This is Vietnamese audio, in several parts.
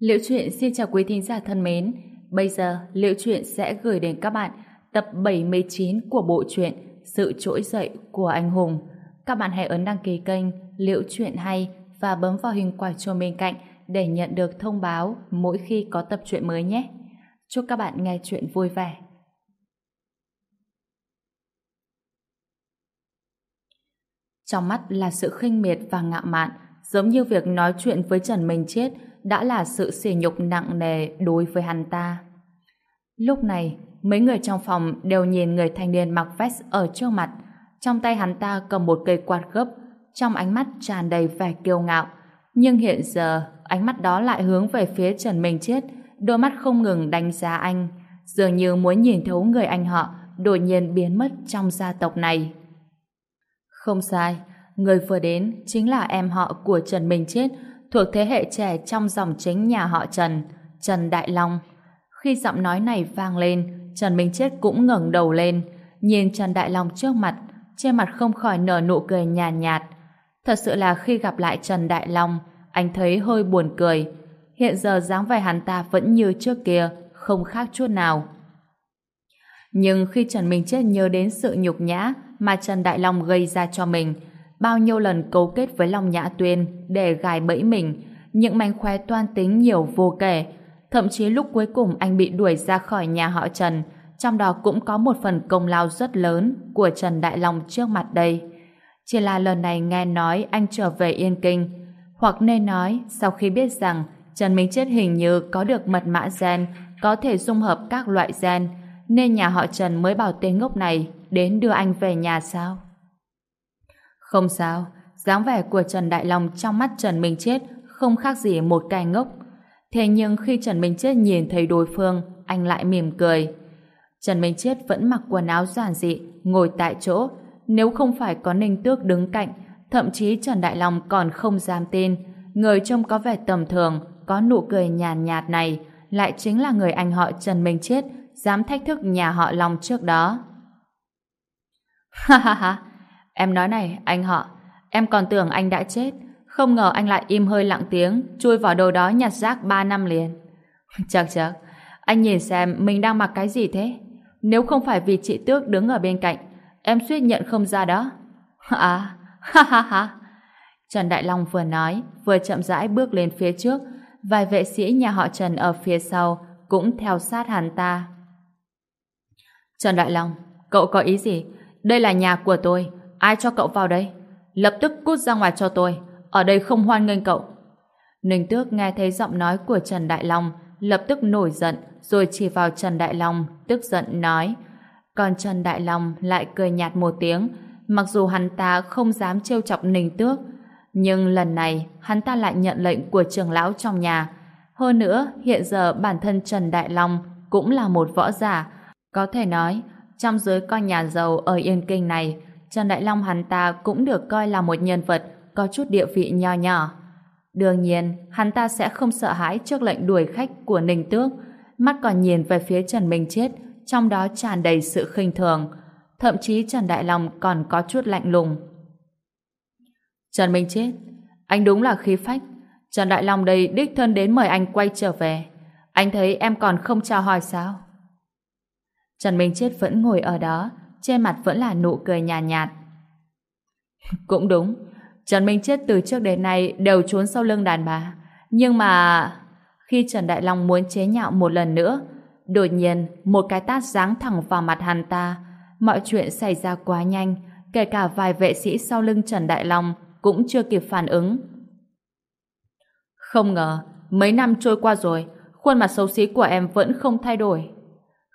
Liễu Chuyện xin chào quý thính giả thân mến. Bây giờ, Liễu Chuyện sẽ gửi đến các bạn tập 79 của bộ truyện Sự Trỗi Dậy của Anh Hùng. Các bạn hãy ấn đăng ký kênh Liễu Chuyện Hay và bấm vào hình quả chuông bên cạnh để nhận được thông báo mỗi khi có tập truyện mới nhé. Chúc các bạn nghe chuyện vui vẻ. Trong mắt là sự khinh miệt và ngạo mạn, giống như việc nói chuyện với Trần Minh Chết đã là sự sỉ nhục nặng nề đối với hắn ta. Lúc này, mấy người trong phòng đều nhìn người thanh niên mặc vest ở trước mặt. Trong tay hắn ta cầm một cây quạt gấp, trong ánh mắt tràn đầy vẻ kiêu ngạo. Nhưng hiện giờ, ánh mắt đó lại hướng về phía Trần Minh Chết, đôi mắt không ngừng đánh giá anh, dường như muốn nhìn thấu người anh họ đột nhiên biến mất trong gia tộc này. Không sai, người vừa đến chính là em họ của Trần Minh Chết, thuộc thế hệ trẻ trong dòng chính nhà họ Trần, Trần Đại Long. Khi giọng nói này vang lên, Trần Minh Chết cũng ngẩng đầu lên, nhìn Trần Đại Long trước mặt, trên mặt không khỏi nở nụ cười nhàn nhạt, nhạt. Thật sự là khi gặp lại Trần Đại Long, anh thấy hơi buồn cười. Hiện giờ dáng vẻ hắn ta vẫn như trước kia, không khác chút nào. Nhưng khi Trần Minh Chết nhớ đến sự nhục nhã mà Trần Đại Long gây ra cho mình, bao nhiêu lần cấu kết với Long Nhã Tuyên để gài bẫy mình, những manh khoe toan tính nhiều vô kể. Thậm chí lúc cuối cùng anh bị đuổi ra khỏi nhà họ Trần, trong đó cũng có một phần công lao rất lớn của Trần Đại Long trước mặt đây. Chỉ là lần này nghe nói anh trở về Yên Kinh, hoặc nên nói sau khi biết rằng Trần Minh Chết hình như có được mật mã gen có thể dung hợp các loại gen, nên nhà họ Trần mới bảo tên ngốc này đến đưa anh về nhà sao? Không sao, dáng vẻ của Trần Đại Long trong mắt Trần Minh Chết không khác gì một cái ngốc. Thế nhưng khi Trần Minh Chết nhìn thấy đối phương, anh lại mỉm cười. Trần Minh Chết vẫn mặc quần áo giản dị, ngồi tại chỗ. Nếu không phải có Ninh Tước đứng cạnh, thậm chí Trần Đại Long còn không dám tin. Người trông có vẻ tầm thường, có nụ cười nhàn nhạt, nhạt này, lại chính là người anh họ Trần Minh Chết, dám thách thức nhà họ Long trước đó. Ha ha ha, Em nói này, anh họ, em còn tưởng anh đã chết, không ngờ anh lại im hơi lặng tiếng, chui vào đồ đó nhặt rác 3 năm liền. Chật chật, anh nhìn xem mình đang mặc cái gì thế? Nếu không phải vì chị Tước đứng ở bên cạnh, em suýt nhận không ra đó. À, ha ha ha. Trần Đại Long vừa nói, vừa chậm rãi bước lên phía trước, vài vệ sĩ nhà họ Trần ở phía sau cũng theo sát hắn ta. Trần Đại Long, cậu có ý gì? Đây là nhà của tôi, Ai cho cậu vào đây? Lập tức cút ra ngoài cho tôi. Ở đây không hoan nghênh cậu. Ninh Tước nghe thấy giọng nói của Trần Đại Long, lập tức nổi giận, rồi chỉ vào Trần Đại Long, tức giận nói. Còn Trần Đại Long lại cười nhạt một tiếng, mặc dù hắn ta không dám trêu chọc Ninh Tước, nhưng lần này hắn ta lại nhận lệnh của trưởng lão trong nhà. Hơn nữa, hiện giờ bản thân Trần Đại Long cũng là một võ giả. Có thể nói, trong giới con nhà giàu ở Yên Kinh này, Trần Đại Long hắn ta cũng được coi là một nhân vật có chút địa vị nho nhỏ. Đương nhiên, hắn ta sẽ không sợ hãi trước lệnh đuổi khách của Ninh Tước, mắt còn nhìn về phía Trần Minh Chết, trong đó tràn đầy sự khinh thường. Thậm chí Trần Đại Long còn có chút lạnh lùng. Trần Minh Chết, anh đúng là khí phách. Trần Đại Long đây đích thân đến mời anh quay trở về. Anh thấy em còn không chào hỏi sao? Trần Minh Chết vẫn ngồi ở đó, trên mặt vẫn là nụ cười nhàn nhạt, nhạt. Cũng đúng, Trần Minh Chết từ trước đến nay đều trốn sau lưng đàn bà. Nhưng mà... Khi Trần Đại Long muốn chế nhạo một lần nữa, đột nhiên một cái tát giáng thẳng vào mặt hắn ta. Mọi chuyện xảy ra quá nhanh, kể cả vài vệ sĩ sau lưng Trần Đại Long cũng chưa kịp phản ứng. Không ngờ, mấy năm trôi qua rồi, khuôn mặt xấu xí của em vẫn không thay đổi.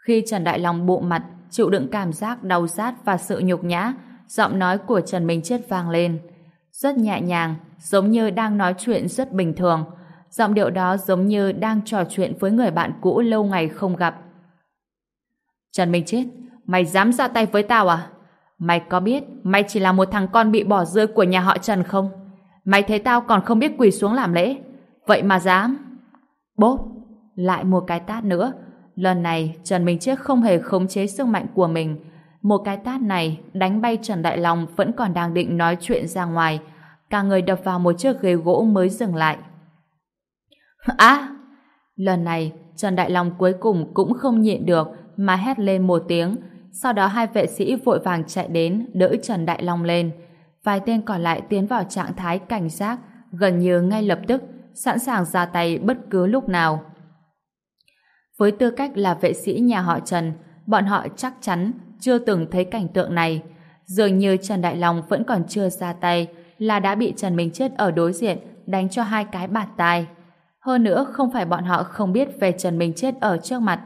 Khi Trần Đại Long bộ mặt chịu đựng cảm giác đau rát và sự nhục nhã, giọng nói của Trần Minh Chết vang lên. Rất nhẹ nhàng, giống như đang nói chuyện rất bình thường. Giọng điệu đó giống như đang trò chuyện với người bạn cũ lâu ngày không gặp. Trần Minh Chết, mày dám ra tay với tao à? Mày có biết mày chỉ là một thằng con bị bỏ rơi của nhà họ Trần không? Mày thấy tao còn không biết quỳ xuống làm lễ. Vậy mà dám. Bốp, lại một cái tát nữa, Lần này, Trần Minh Chiết không hề khống chế sức mạnh của mình. Một cái tát này đánh bay Trần Đại Long vẫn còn đang định nói chuyện ra ngoài. Cả người đập vào một chiếc ghế gỗ mới dừng lại. À! Lần này, Trần Đại Long cuối cùng cũng không nhịn được mà hét lên một tiếng. Sau đó hai vệ sĩ vội vàng chạy đến đỡ Trần Đại Long lên. Vài tên còn lại tiến vào trạng thái cảnh giác gần như ngay lập tức sẵn sàng ra tay bất cứ lúc nào. Với tư cách là vệ sĩ nhà họ Trần, bọn họ chắc chắn chưa từng thấy cảnh tượng này. Dường như Trần Đại Long vẫn còn chưa ra tay là đã bị Trần Minh Chết ở đối diện đánh cho hai cái bạt tai. Hơn nữa không phải bọn họ không biết về Trần Minh Chết ở trước mặt.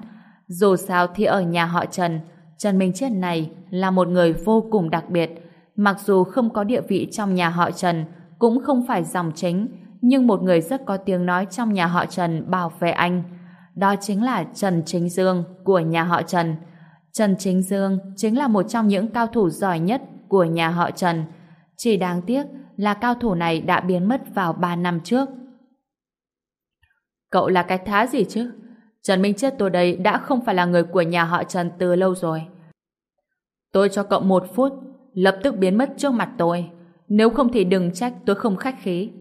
Dù sao thì ở nhà họ Trần, Trần Minh Chết này là một người vô cùng đặc biệt. Mặc dù không có địa vị trong nhà họ Trần, cũng không phải dòng chính, nhưng một người rất có tiếng nói trong nhà họ Trần bảo vệ anh. Đó chính là Trần Chính Dương của nhà họ Trần. Trần Chính Dương chính là một trong những cao thủ giỏi nhất của nhà họ Trần. Chỉ đáng tiếc là cao thủ này đã biến mất vào 3 năm trước. Cậu là cái thá gì chứ? Trần Minh Chết tôi đây đã không phải là người của nhà họ Trần từ lâu rồi. Tôi cho cậu một phút, lập tức biến mất trước mặt tôi. Nếu không thì đừng trách tôi không khách khí.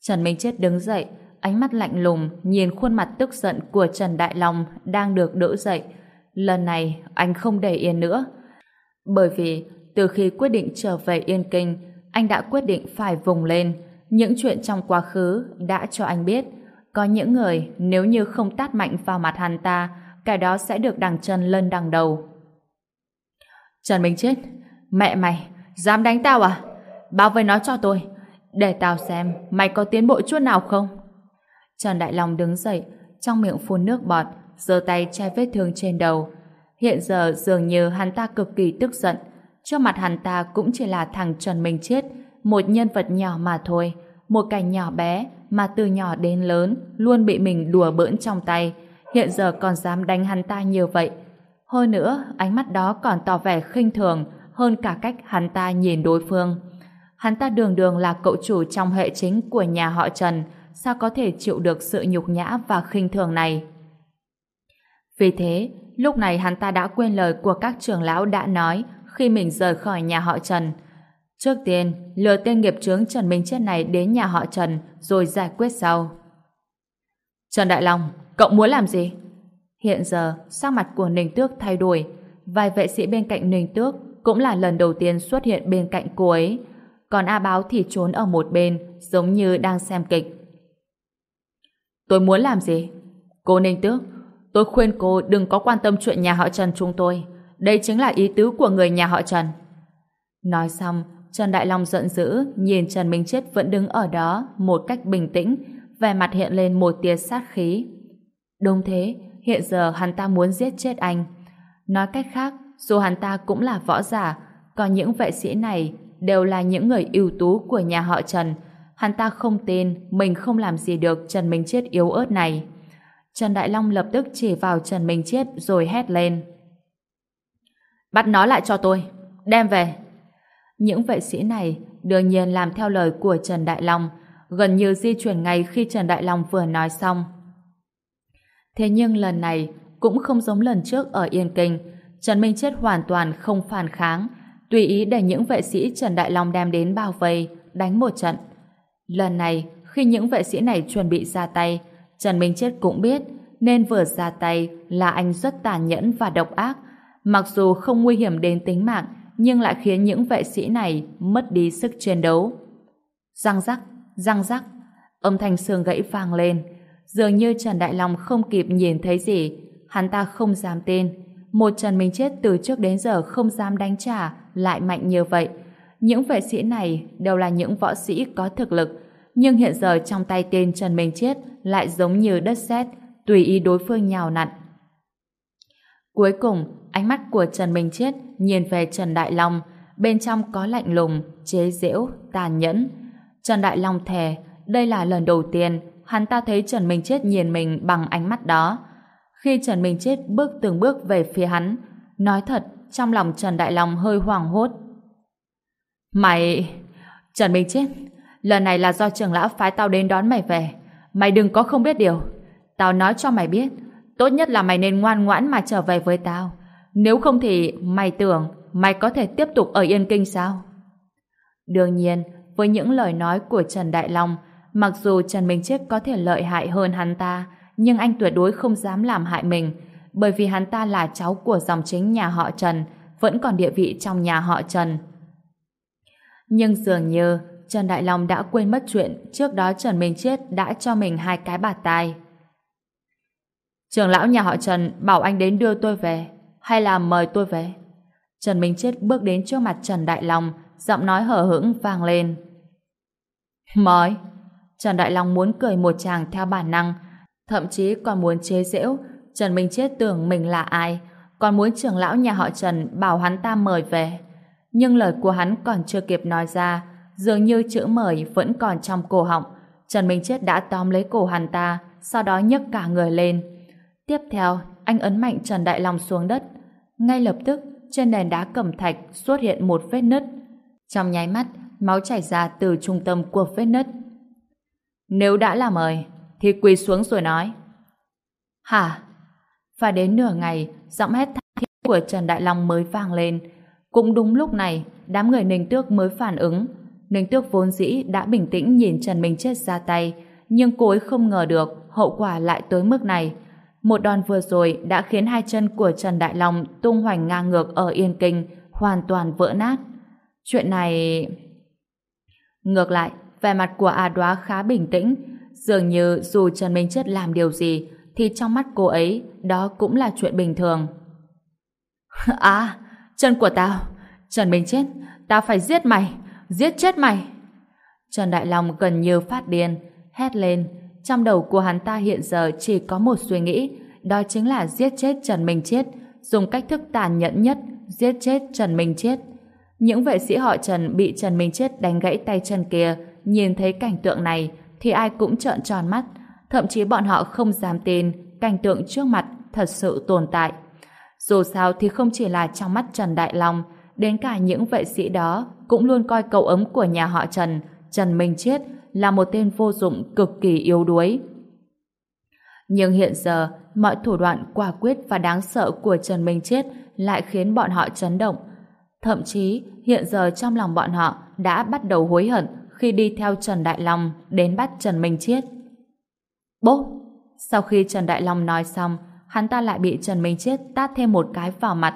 Trần Minh Chết đứng dậy, ánh mắt lạnh lùng nhìn khuôn mặt tức giận của Trần Đại Long đang được đỡ dậy. Lần này anh không để yên nữa. Bởi vì từ khi quyết định trở về Yên Kinh, anh đã quyết định phải vùng lên. Những chuyện trong quá khứ đã cho anh biết có những người nếu như không tát mạnh vào mặt hắn ta, cái đó sẽ được đằng chân lên đằng đầu. Trần Minh Chết, mẹ mày, dám đánh tao à? Báo với nó cho tôi, để tao xem mày có tiến bộ chút nào không? Trần Đại Long đứng dậy, trong miệng phun nước bọt, giơ tay che vết thương trên đầu. Hiện giờ dường như hắn ta cực kỳ tức giận. Trước mặt hắn ta cũng chỉ là thằng Trần Minh Chết, một nhân vật nhỏ mà thôi, một cảnh nhỏ bé mà từ nhỏ đến lớn luôn bị mình đùa bỡn trong tay, hiện giờ còn dám đánh hắn ta như vậy. Hơn nữa, ánh mắt đó còn tỏ vẻ khinh thường hơn cả cách hắn ta nhìn đối phương. Hắn ta đường đường là cậu chủ trong hệ chính của nhà họ Trần, sao có thể chịu được sự nhục nhã và khinh thường này. Vì thế, lúc này hắn ta đã quên lời của các trưởng lão đã nói khi mình rời khỏi nhà họ Trần. Trước tiên, lừa tên nghiệp trướng Trần Minh Chết này đến nhà họ Trần rồi giải quyết sau. Trần Đại Long, cậu muốn làm gì? Hiện giờ, sắc mặt của Ninh Tước thay đổi. Vài vệ sĩ bên cạnh Ninh Tước cũng là lần đầu tiên xuất hiện bên cạnh cô ấy. Còn A Báo thì trốn ở một bên, giống như đang xem kịch. Tôi muốn làm gì? Cô Ninh Tước, tôi khuyên cô đừng có quan tâm chuyện nhà họ Trần chúng tôi. Đây chính là ý tứ của người nhà họ Trần. Nói xong, Trần Đại Long giận dữ nhìn Trần Minh Chết vẫn đứng ở đó một cách bình tĩnh, vẻ mặt hiện lên một tia sát khí. Đúng thế, hiện giờ hắn ta muốn giết chết anh. Nói cách khác, dù hắn ta cũng là võ giả, còn những vệ sĩ này đều là những người ưu tú của nhà họ Trần. Hắn ta không tin mình không làm gì được Trần Minh Chết yếu ớt này. Trần Đại Long lập tức chỉ vào Trần Minh Chết rồi hét lên. Bắt nó lại cho tôi, đem về. Những vệ sĩ này đương nhiên làm theo lời của Trần Đại Long, gần như di chuyển ngay khi Trần Đại Long vừa nói xong. Thế nhưng lần này cũng không giống lần trước ở Yên Kinh, Trần Minh Chết hoàn toàn không phản kháng, tùy ý để những vệ sĩ Trần Đại Long đem đến bao vây, đánh một trận. Lần này, khi những vệ sĩ này chuẩn bị ra tay, Trần Minh Chết cũng biết nên vừa ra tay là anh rất tàn nhẫn và độc ác, mặc dù không nguy hiểm đến tính mạng nhưng lại khiến những vệ sĩ này mất đi sức chiến đấu. Răng rắc, răng rắc, âm thanh xương gãy vang lên. Dường như Trần Đại Long không kịp nhìn thấy gì, hắn ta không dám tin. Một Trần Minh Chết từ trước đến giờ không dám đánh trả, lại mạnh như vậy. Những vệ sĩ này đều là những võ sĩ có thực lực, nhưng hiện giờ trong tay tên Trần Minh Chiết lại giống như đất sét, tùy ý đối phương nhào nặn. Cuối cùng, ánh mắt của Trần Minh Chiết nhìn về Trần Đại Long, bên trong có lạnh lùng, chế giễu, tàn nhẫn. Trần Đại Long thề, đây là lần đầu tiên hắn ta thấy Trần Minh Chết nhìn mình bằng ánh mắt đó. Khi Trần Minh Chết bước từng bước về phía hắn, nói thật, trong lòng Trần Đại Long hơi hoảng hốt. Mày... Trần Minh Chết, lần này là do trưởng lão phái tao đến đón mày về. Mày đừng có không biết điều. Tao nói cho mày biết, tốt nhất là mày nên ngoan ngoãn mà trở về với tao. Nếu không thì mày tưởng mày có thể tiếp tục ở Yên Kinh sao? Đương nhiên, với những lời nói của Trần Đại Long, mặc dù Trần Minh Chết có thể lợi hại hơn hắn ta, nhưng anh tuyệt đối không dám làm hại mình, bởi vì hắn ta là cháu của dòng chính nhà họ Trần, vẫn còn địa vị trong nhà họ Trần. Nhưng dường như Trần Đại Long đã quên mất chuyện trước đó Trần Minh Chết đã cho mình hai cái bạt tai. Trường lão nhà họ Trần bảo anh đến đưa tôi về, hay là mời tôi về? Trần Minh Chết bước đến trước mặt Trần Đại Long, giọng nói hở hững vang lên. Mời! Trần Đại Long muốn cười một chàng theo bản năng, thậm chí còn muốn chế giễu. Trần Minh Chết tưởng mình là ai, còn muốn trưởng lão nhà họ Trần bảo hắn ta mời về. Nhưng lời của hắn còn chưa kịp nói ra, dường như chữ mời vẫn còn trong cổ họng. Trần Minh Chết đã tóm lấy cổ hắn ta, sau đó nhấc cả người lên. Tiếp theo, anh ấn mạnh Trần Đại Long xuống đất. Ngay lập tức, trên nền đá cẩm thạch xuất hiện một vết nứt. Trong nháy mắt, máu chảy ra từ trung tâm của vết nứt. Nếu đã là mời, thì quỳ xuống rồi nói. Hả? Và đến nửa ngày, giọng hét thảm thiết của Trần Đại Long mới vang lên. Cũng đúng lúc này, đám người Ninh Tước mới phản ứng. Ninh Tước vốn dĩ đã bình tĩnh nhìn Trần Minh Chết ra tay, nhưng cô ấy không ngờ được hậu quả lại tới mức này. Một đòn vừa rồi đã khiến hai chân của Trần Đại Long tung hoành ngang ngược ở Yên Kinh, hoàn toàn vỡ nát. Chuyện này... Ngược lại, vẻ mặt của A Đoá khá bình tĩnh, dường như dù Trần Minh Chết làm điều gì, thì trong mắt cô ấy, đó cũng là chuyện bình thường. À, chân của tao, Trần Minh Chết, tao phải giết mày, giết chết mày. Trần Đại Long gần như phát điên, hét lên, trong đầu của hắn ta hiện giờ chỉ có một suy nghĩ, đó chính là giết chết Trần Minh Chết, dùng cách thức tàn nhẫn nhất, giết chết Trần Minh Chết. Những vệ sĩ họ Trần bị Trần Minh Chết đánh gãy tay chân kia, nhìn thấy cảnh tượng này thì ai cũng trợn tròn mắt, thậm chí bọn họ không dám tin cảnh tượng trước mặt thật sự tồn tại. Dù sao thì không chỉ là trong mắt Trần Đại Long, đến cả những vệ sĩ đó cũng luôn coi cậu ấm của nhà họ Trần, Trần Minh Chết là một tên vô dụng cực kỳ yếu đuối. Nhưng hiện giờ, mọi thủ đoạn quả quyết và đáng sợ của Trần Minh Chết lại khiến bọn họ chấn động. Thậm chí, hiện giờ trong lòng bọn họ đã bắt đầu hối hận khi đi theo Trần Đại Long đến bắt Trần Minh Chiết. Bố! Sau khi Trần Đại Long nói xong, hắn ta lại bị Trần Minh Chết tát thêm một cái vào mặt.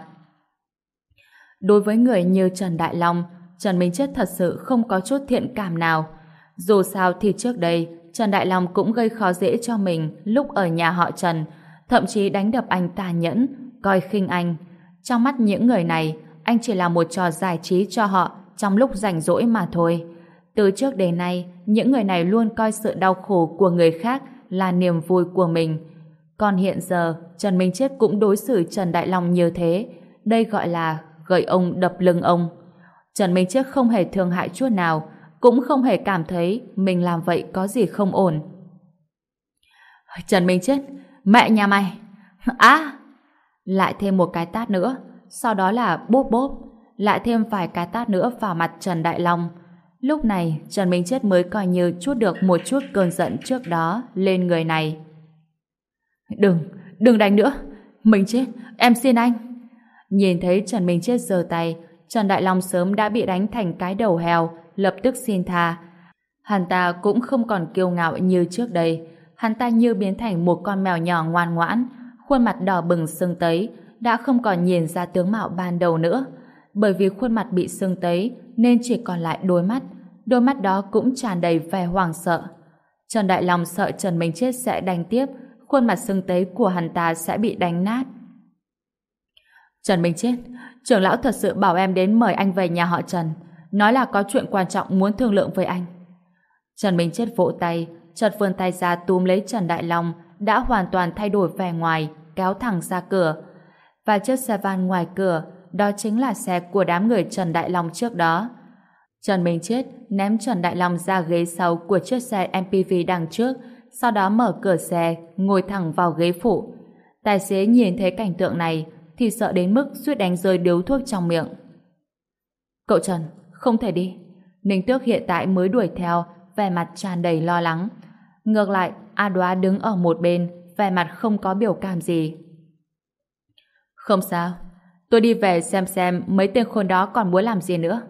Đối với người như Trần Đại Long, Trần Minh Chết thật sự không có chút thiện cảm nào. Dù sao thì trước đây, Trần Đại Long cũng gây khó dễ cho mình lúc ở nhà họ Trần, thậm chí đánh đập anh tà nhẫn, coi khinh anh. Trong mắt những người này, anh chỉ là một trò giải trí cho họ trong lúc rảnh rỗi mà thôi. Từ trước đến nay, những người này luôn coi sự đau khổ của người khác là niềm vui của mình. Còn hiện giờ, Trần Minh Chết cũng đối xử Trần Đại Long như thế. Đây gọi là gậy ông đập lưng ông. Trần Minh Chết không hề thương hại chút nào, cũng không hề cảm thấy mình làm vậy có gì không ổn. Trần Minh Chết, mẹ nhà mày! à Lại thêm một cái tát nữa, sau đó là bốp bốp, lại thêm vài cái tát nữa vào mặt Trần Đại Long. Lúc này, Trần Minh Chết mới coi như chút được một chút cơn giận trước đó lên người này. Đừng, đừng đánh nữa. mình Chết, em xin anh. Nhìn thấy Trần Minh Chết giơ tay, Trần Đại Long sớm đã bị đánh thành cái đầu heo, lập tức xin tha. Hắn ta cũng không còn kiêu ngạo như trước đây. Hắn ta như biến thành một con mèo nhỏ ngoan ngoãn, khuôn mặt đỏ bừng sưng tấy, đã không còn nhìn ra tướng mạo ban đầu nữa. Bởi vì khuôn mặt bị sưng tấy nên chỉ còn lại đôi mắt, đôi mắt đó cũng tràn đầy vẻ hoảng sợ. Trần Đại Long sợ Trần Minh Chết sẽ đánh tiếp, khuôn mặt sưng tấy của hắn ta sẽ bị đánh nát. Trần Minh Chết, trưởng lão thật sự bảo em đến mời anh về nhà họ Trần, nói là có chuyện quan trọng muốn thương lượng với anh. Trần Minh Chết vỗ tay, chợt vươn tay ra túm lấy Trần Đại Long, đã hoàn toàn thay đổi vẻ ngoài, kéo thẳng ra cửa. Và chiếc xe van ngoài cửa, đó chính là xe của đám người Trần Đại Long trước đó. Trần Minh Chết ném Trần Đại Long ra ghế sau của chiếc xe MPV đằng trước, sau đó mở cửa xe, ngồi thẳng vào ghế phụ. Tài xế nhìn thấy cảnh tượng này thì sợ đến mức suýt đánh rơi điếu thuốc trong miệng. Cậu Trần, không thể đi. Ninh Tước hiện tại mới đuổi theo, vẻ mặt tràn đầy lo lắng. Ngược lại, A Đoá đứng ở một bên, vẻ mặt không có biểu cảm gì. Không sao, tôi đi về xem xem mấy tên khôn đó còn muốn làm gì nữa.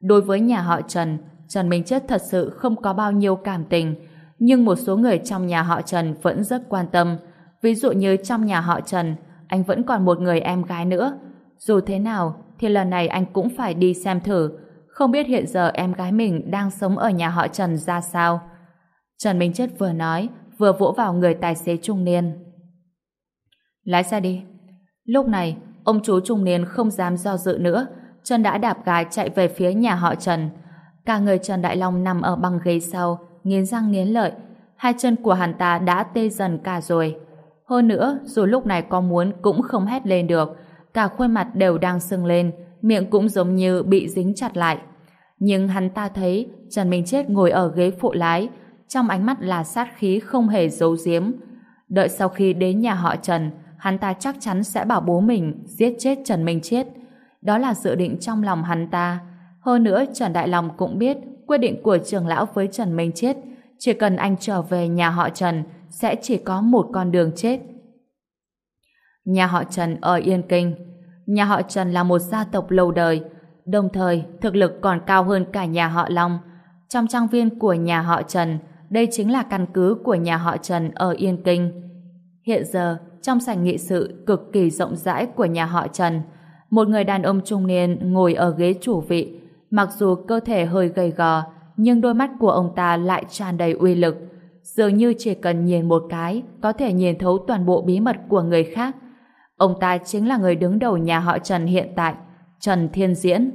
Đối với nhà họ Trần, Trần Minh Chết thật sự không có bao nhiêu cảm tình, nhưng một số người trong nhà họ Trần vẫn rất quan tâm. Ví dụ như trong nhà họ Trần, anh vẫn còn một người em gái nữa. Dù thế nào, thì lần này anh cũng phải đi xem thử. Không biết hiện giờ em gái mình đang sống ở nhà họ Trần ra sao. Trần Minh Chết vừa nói, vừa vỗ vào người tài xế trung niên. Lái xe đi. Lúc này, ông chú trung niên không dám do dự nữa, Trần đã đạp gái chạy về phía nhà họ Trần. Cả người Trần Đại Long nằm ở băng ghế sau, nghiến răng nghiến lợi. Hai chân của hắn ta đã tê dần cả rồi. Hơn nữa, dù lúc này có muốn cũng không hét lên được. Cả khuôn mặt đều đang sưng lên, miệng cũng giống như bị dính chặt lại. Nhưng hắn ta thấy Trần Minh Chết ngồi ở ghế phụ lái, trong ánh mắt là sát khí không hề giấu giếm. Đợi sau khi đến nhà họ Trần, hắn ta chắc chắn sẽ bảo bố mình giết chết Trần Minh Chết. Đó là dự định trong lòng hắn ta. Hơn nữa, Trần Đại Long cũng biết quyết định của trưởng lão với Trần Minh Chết. Chỉ cần anh trở về nhà họ Trần, sẽ chỉ có một con đường chết. Nhà họ Trần ở Yên Kinh Nhà họ Trần là một gia tộc lâu đời, đồng thời thực lực còn cao hơn cả nhà họ Long. Trong trang viên của nhà họ Trần, đây chính là căn cứ của nhà họ Trần ở Yên Kinh. Hiện giờ, trong sảnh nghị sự cực kỳ rộng rãi của nhà họ Trần, một người đàn ông trung niên ngồi ở ghế chủ vị, mặc dù cơ thể hơi gầy gò, nhưng đôi mắt của ông ta lại tràn đầy uy lực. Dường như chỉ cần nhìn một cái, có thể nhìn thấu toàn bộ bí mật của người khác. Ông ta chính là người đứng đầu nhà họ Trần hiện tại, Trần Thiên Diễn.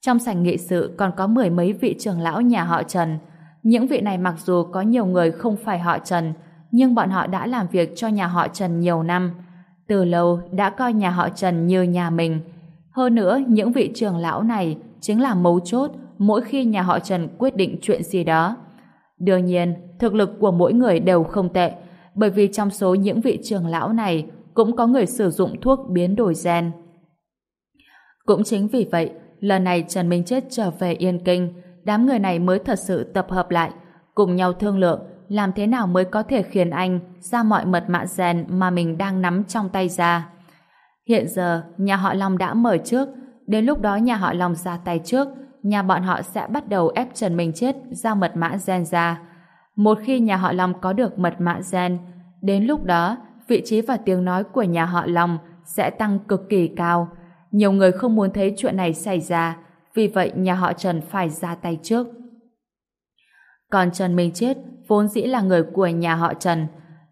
Trong sảnh nghị sự còn có mười mấy vị trưởng lão nhà họ Trần. Những vị này mặc dù có nhiều người không phải họ Trần, nhưng bọn họ đã làm việc cho nhà họ Trần nhiều năm. Từ lâu đã coi nhà họ Trần như nhà mình. Hơn nữa, những vị trưởng lão này chính là mấu chốt mỗi khi nhà họ Trần quyết định chuyện gì đó. Đương nhiên, thực lực của mỗi người đều không tệ, bởi vì trong số những vị trưởng lão này cũng có người sử dụng thuốc biến đổi gen. Cũng chính vì vậy, lần này Trần Minh Chết trở về Yên Kinh, đám người này mới thật sự tập hợp lại, cùng nhau thương lượng làm thế nào mới có thể khiến anh ra mọi mật mã gen mà mình đang nắm trong tay ra. Hiện giờ, nhà họ Long đã mở trước, đến lúc đó nhà họ Long ra tay trước, nhà bọn họ sẽ bắt đầu ép Trần Minh Chết giao mật mã gen ra. Một khi nhà họ Long có được mật mã gen, đến lúc đó, vị trí và tiếng nói của nhà họ Long sẽ tăng cực kỳ cao. Nhiều người không muốn thấy chuyện này xảy ra, vì vậy nhà họ Trần phải ra tay trước. Còn Trần Minh Chết vốn dĩ là người của nhà họ Trần.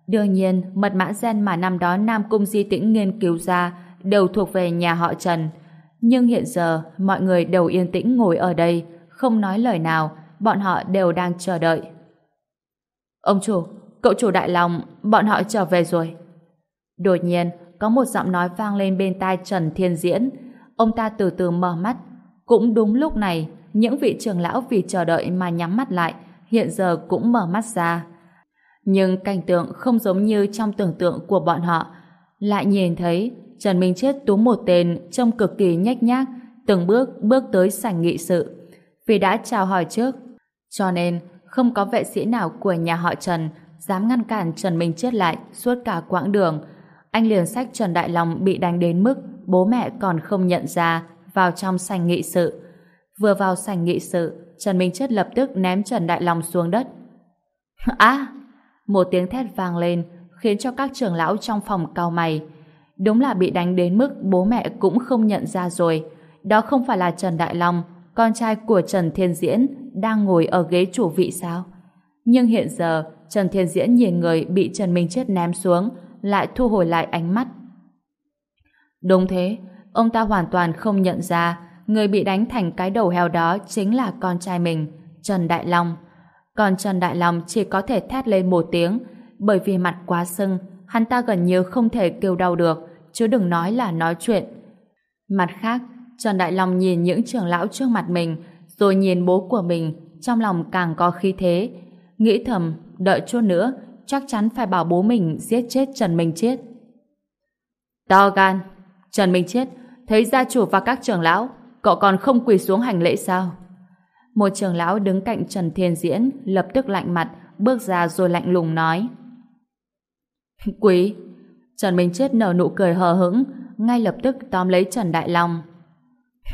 Đương nhiên, mật mã gen mà năm đó Nam Cung Di Tĩnh nghiên cứu ra đều thuộc về nhà họ Trần. Nhưng hiện giờ, mọi người đều yên tĩnh ngồi ở đây, không nói lời nào, bọn họ đều đang chờ đợi. Ông chủ, cậu chủ đại lòng, bọn họ trở về rồi. Đột nhiên, có một giọng nói vang lên bên tai Trần Thiên Diễn. Ông ta từ từ mở mắt. Cũng đúng lúc này, những vị trưởng lão vì chờ đợi mà nhắm mắt lại, hiện giờ cũng mở mắt ra. Nhưng cảnh tượng không giống như trong tưởng tượng của bọn họ. Lại nhìn thấy Trần Minh Chết túm một tên trông cực kỳ nhếch nhác, từng bước bước tới sảnh nghị sự. Vì đã chào hỏi trước, cho nên không có vệ sĩ nào của nhà họ Trần dám ngăn cản Trần Minh Chết lại suốt cả quãng đường. Anh liền sách Trần Đại Long bị đánh đến mức bố mẹ còn không nhận ra vào trong sảnh nghị sự. Vừa vào sảnh nghị sự, Trần Minh Chết lập tức ném Trần Đại Long xuống đất. À, một tiếng thét vang lên khiến cho các trưởng lão trong phòng cao mày. Đúng là bị đánh đến mức bố mẹ cũng không nhận ra rồi. Đó không phải là Trần Đại Long, con trai của Trần Thiên Diễn đang ngồi ở ghế chủ vị sao? Nhưng hiện giờ, Trần Thiên Diễn nhìn người bị Trần Minh Chết ném xuống, lại thu hồi lại ánh mắt. Đúng thế, ông ta hoàn toàn không nhận ra người bị đánh thành cái đầu heo đó chính là con trai mình, Trần Đại Long. Còn Trần Đại Long chỉ có thể thét lên một tiếng, bởi vì mặt quá sưng, hắn ta gần như không thể kêu đau được, chứ đừng nói là nói chuyện. Mặt khác, Trần Đại Long nhìn những trưởng lão trước mặt mình, rồi nhìn bố của mình, trong lòng càng có khí thế. Nghĩ thầm, đợi chút nữa, chắc chắn phải bảo bố mình giết chết Trần Minh Chết. To gan! Trần Minh Chết, thấy gia chủ và các trưởng lão, cậu còn không quỳ xuống hành lễ sao? Một trưởng lão đứng cạnh Trần Thiên Diễn lập tức lạnh mặt, bước ra rồi lạnh lùng nói. Quý! Trần Minh Chết nở nụ cười hờ hững, ngay lập tức tóm lấy Trần Đại Long.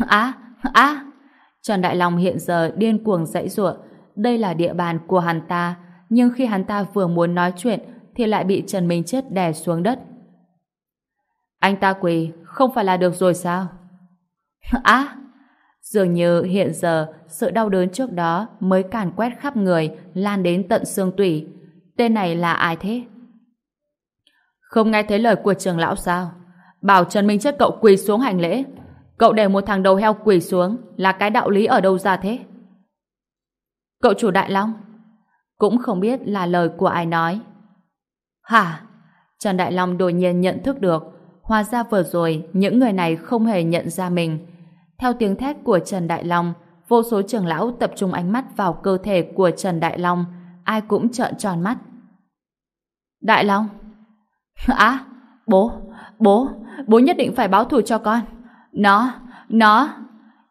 Á! Á! Trần Đại Long hiện giờ điên cuồng dãy ruộng, đây là địa bàn của hắn ta, nhưng khi hắn ta vừa muốn nói chuyện thì lại bị Trần Minh Chết đè xuống đất. Anh ta quỳ, không phải là được rồi sao? Á! dường như hiện giờ sự đau đớn trước đó mới càn quét khắp người, lan đến tận xương tủy. Tên này là ai thế? Không nghe thấy lời của trường lão sao? Bảo Trần Minh chất cậu quỳ xuống hành lễ. Cậu để một thằng đầu heo quỳ xuống là cái đạo lý ở đâu ra thế? Cậu chủ Đại Long? Cũng không biết là lời của ai nói. Hả? Trần Đại Long đột nhiên nhận thức được Hóa ra vừa rồi những người này không hề nhận ra mình. Theo tiếng thét của Trần Đại Long, vô số trưởng lão tập trung ánh mắt vào cơ thể của Trần Đại Long, ai cũng trợn tròn mắt. Đại Long? À bố, bố, bố nhất định phải báo thù cho con. Nó, nó...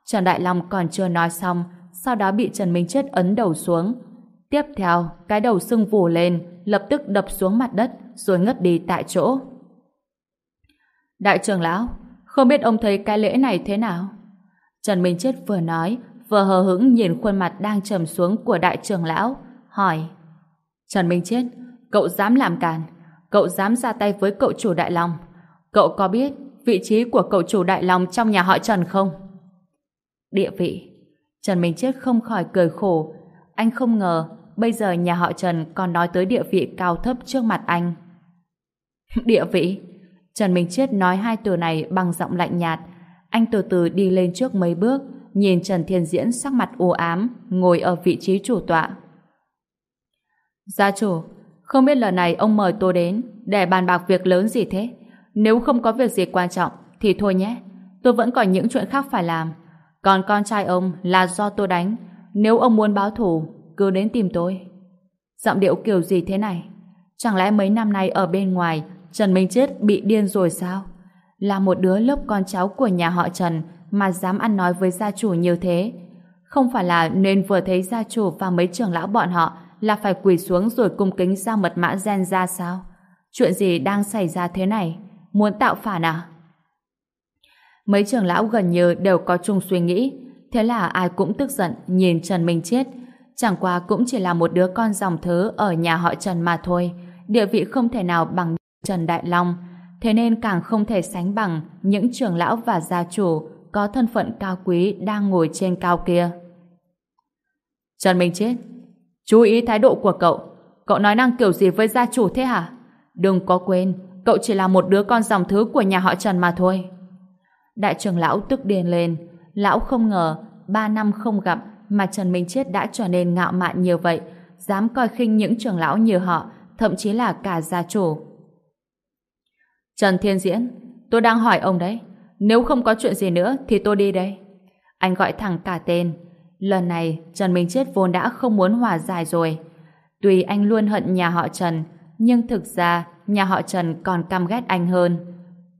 Trần Đại Long còn chưa nói xong, sau đó bị Trần Minh Chết ấn đầu xuống. Tiếp theo, cái đầu sưng vù lên, lập tức đập xuống mặt đất, rồi ngất đi tại chỗ. Đại trưởng lão, không biết ông thấy cái lễ này thế nào? Trần Minh Chết vừa nói, vừa hờ hững nhìn khuôn mặt đang trầm xuống của đại trưởng lão, hỏi. Trần Minh Chết, cậu dám làm càn, cậu dám ra tay với cậu chủ Đại Long. Cậu có biết vị trí của cậu chủ Đại Long trong nhà họ Trần không? Địa vị. Trần Minh Chết không khỏi cười khổ. Anh không ngờ bây giờ nhà họ Trần còn nói tới địa vị cao thấp trước mặt anh. Địa vị? Trần Minh Chết nói hai từ này bằng giọng lạnh nhạt. Anh từ từ đi lên trước mấy bước, nhìn Trần Thiên Diễn sắc mặt u ám, ngồi ở vị trí chủ tọa. Gia chủ, không biết lần này ông mời tôi đến để bàn bạc việc lớn gì thế? Nếu không có việc gì quan trọng, thì thôi nhé. Tôi vẫn còn những chuyện khác phải làm. Còn con trai ông là do tôi đánh. Nếu ông muốn báo thù, cứ đến tìm tôi. Giọng điệu kiểu gì thế này? Chẳng lẽ mấy năm nay ở bên ngoài Trần Minh Chết bị điên rồi sao? Là một đứa lớp con cháu của nhà họ Trần mà dám ăn nói với gia chủ như thế. Không phải là nên vừa thấy gia chủ và mấy trưởng lão bọn họ là phải quỳ xuống rồi cung kính giao mật mã gen ra sao? Chuyện gì đang xảy ra thế này? Muốn tạo phản à? Mấy trưởng lão gần như đều có chung suy nghĩ thế là ai cũng tức giận nhìn Trần Minh Chết chẳng qua cũng chỉ là một đứa con dòng thứ ở nhà họ Trần mà thôi địa vị không thể nào bằng Trần Đại Long, thế nên càng không thể sánh bằng những trưởng lão và gia chủ có thân phận cao quý đang ngồi trên cao kia. Trần Minh Chết, chú ý thái độ của cậu. Cậu nói năng kiểu gì với gia chủ thế hả? Đừng có quên, cậu chỉ là một đứa con dòng thứ của nhà họ Trần mà thôi. Đại trưởng lão tức điên lên. Lão không ngờ, ba năm không gặp mà Trần Minh Chết đã trở nên ngạo mạn như vậy, dám coi khinh những trưởng lão như họ, thậm chí là cả gia chủ. Trần Thiên Diễn, tôi đang hỏi ông đấy. Nếu không có chuyện gì nữa thì tôi đi đây. Anh gọi thẳng cả tên. Lần này Trần Minh Chết vốn đã không muốn hòa giải rồi. Tuy anh luôn hận nhà họ Trần, nhưng thực ra nhà họ Trần còn căm ghét anh hơn.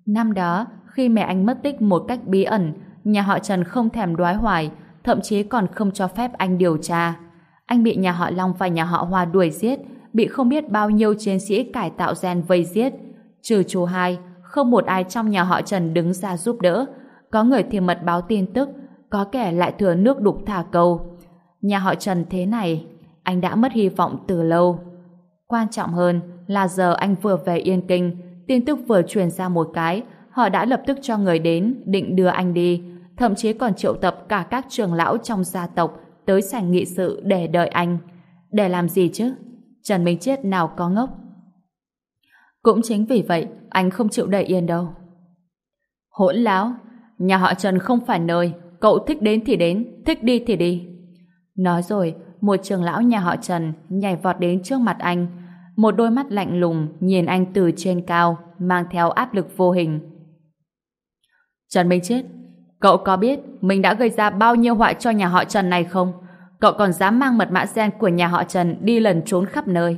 Năm đó, khi mẹ anh mất tích một cách bí ẩn, nhà họ Trần không thèm đoái hoài, thậm chí còn không cho phép anh điều tra. Anh bị nhà họ Long và nhà họ Hoa đuổi giết, bị không biết bao nhiêu chiến sĩ cải tạo gen vây giết, Trừ chú hai, không một ai trong nhà họ Trần đứng ra giúp đỡ. Có người thì mật báo tin tức, có kẻ lại thừa nước đục thả câu. Nhà họ Trần thế này, anh đã mất hy vọng từ lâu. Quan trọng hơn là giờ anh vừa về Yên Kinh, tin tức vừa truyền ra một cái, họ đã lập tức cho người đến, định đưa anh đi, thậm chí còn triệu tập cả các trường lão trong gia tộc tới sảnh nghị sự để đợi anh. Để làm gì chứ? Trần Minh Chết nào có ngốc. Cũng chính vì vậy, anh không chịu đợi yên đâu. Hỗn láo, nhà họ Trần không phải nơi, cậu thích đến thì đến, thích đi thì đi. Nói rồi, một trường lão nhà họ Trần nhảy vọt đến trước mặt anh, một đôi mắt lạnh lùng nhìn anh từ trên cao, mang theo áp lực vô hình. Trần Minh Chết, cậu có biết mình đã gây ra bao nhiêu họa cho nhà họ Trần này không? Cậu còn dám mang mật mã gen của nhà họ Trần đi lần trốn khắp nơi.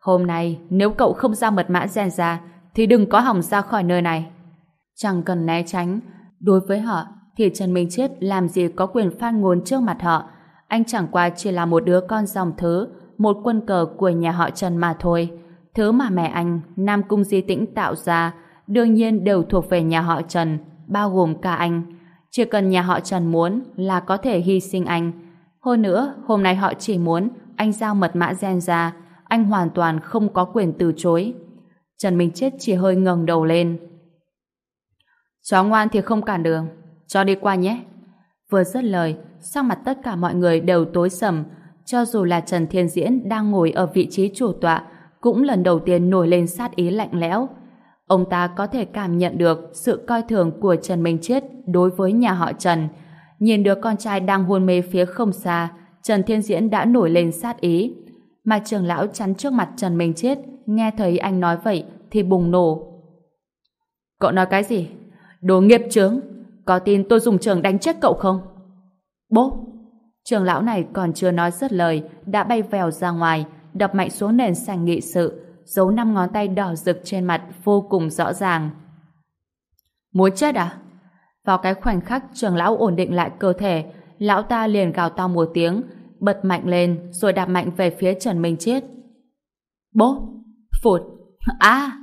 Hôm nay, nếu cậu không ra mật mã gen ra, thì đừng có hỏng ra khỏi nơi này. Chẳng cần né tránh. Đối với họ, thì Trần Minh Chết làm gì có quyền phát ngôn trước mặt họ. Anh chẳng qua chỉ là một đứa con dòng thứ, một quân cờ của nhà họ Trần mà thôi. Thứ mà mẹ anh, Nam Cung Di Tĩnh tạo ra, đương nhiên đều thuộc về nhà họ Trần, bao gồm cả anh. Chỉ cần nhà họ Trần muốn là có thể hy sinh anh. Hơn nữa, hôm nay họ chỉ muốn anh giao mật mã gen ra, anh hoàn toàn không có quyền từ chối. Trần Minh Chết chỉ hơi ngẩng đầu lên. Chó ngoan thì không cản đường, cho đi qua nhé. Vừa dứt lời, sang mặt tất cả mọi người đều tối sầm, cho dù là Trần Thiên Diễn đang ngồi ở vị trí chủ tọa, cũng lần đầu tiên nổi lên sát ý lạnh lẽo. Ông ta có thể cảm nhận được sự coi thường của Trần Minh Chết đối với nhà họ Trần. Nhìn đứa con trai đang hôn mê phía không xa, Trần Thiên Diễn đã nổi lên sát ý. Mà trường lão chắn trước mặt Trần Minh Chết, nghe thấy anh nói vậy thì bùng nổ. Cậu nói cái gì? Đồ nghiệp chướng! Có tin tôi dùng trường đánh chết cậu không? Bố! Trường lão này còn chưa nói dứt lời, đã bay vèo ra ngoài, đập mạnh xuống nền sành nghị sự, giấu năm ngón tay đỏ rực trên mặt vô cùng rõ ràng. Muốn chết à? Vào cái khoảnh khắc trường lão ổn định lại cơ thể, lão ta liền gào to một tiếng, bật mạnh lên rồi đạp mạnh về phía Trần Minh Chết. Bố! Phụt! À!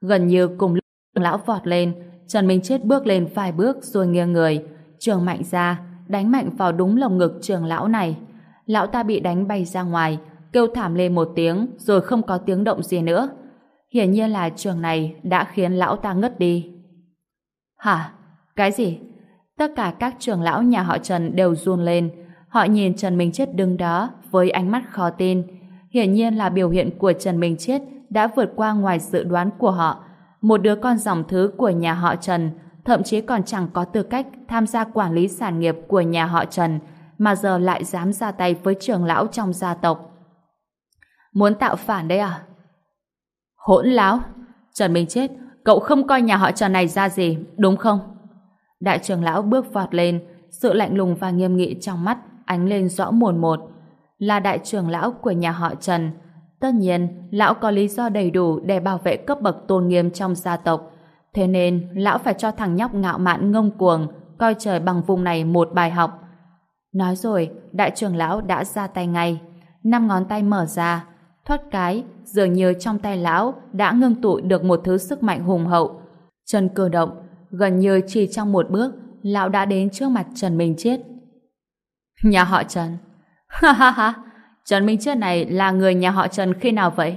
Gần như cùng lúc lão vọt lên, Trần Minh Chết bước lên vài bước rồi nghiêng người, trường mạnh ra, đánh mạnh vào đúng lồng ngực trường lão này. Lão ta bị đánh bay ra ngoài, kêu thảm lên một tiếng rồi không có tiếng động gì nữa. Hiển nhiên là trường này đã khiến lão ta ngất đi. Hả? Cái gì? Tất cả các trường lão nhà họ Trần đều run lên. Họ nhìn Trần Minh Chết đứng đó với ánh mắt khó tin. Hiển nhiên là biểu hiện của Trần Minh Chết đã vượt qua ngoài dự đoán của họ. Một đứa con dòng thứ của nhà họ Trần thậm chí còn chẳng có tư cách tham gia quản lý sản nghiệp của nhà họ Trần mà giờ lại dám ra tay với trường lão trong gia tộc. Muốn tạo phản đấy à? Hỗn láo! Trần Minh chết, cậu không coi nhà họ Trần này ra gì, đúng không? Đại trưởng lão bước vọt lên, sự lạnh lùng và nghiêm nghị trong mắt ánh lên rõ mồn một. Là đại trưởng lão của nhà họ Trần. Tất nhiên, lão có lý do đầy đủ để bảo vệ cấp bậc tôn nghiêm trong gia tộc. Thế nên, lão phải cho thằng nhóc ngạo mạn ngông cuồng, coi trời bằng vùng này một bài học. Nói rồi, đại trưởng lão đã ra tay ngay. Năm ngón tay mở ra, thoát cái, dường như trong tay lão đã ngưng tụ được một thứ sức mạnh hùng hậu. Trần cơ động, gần như chỉ trong một bước, lão đã đến trước mặt Trần Minh Chết. Nhà họ Trần. Ha ha ha, Trần Minh Chết này là người nhà họ Trần khi nào vậy?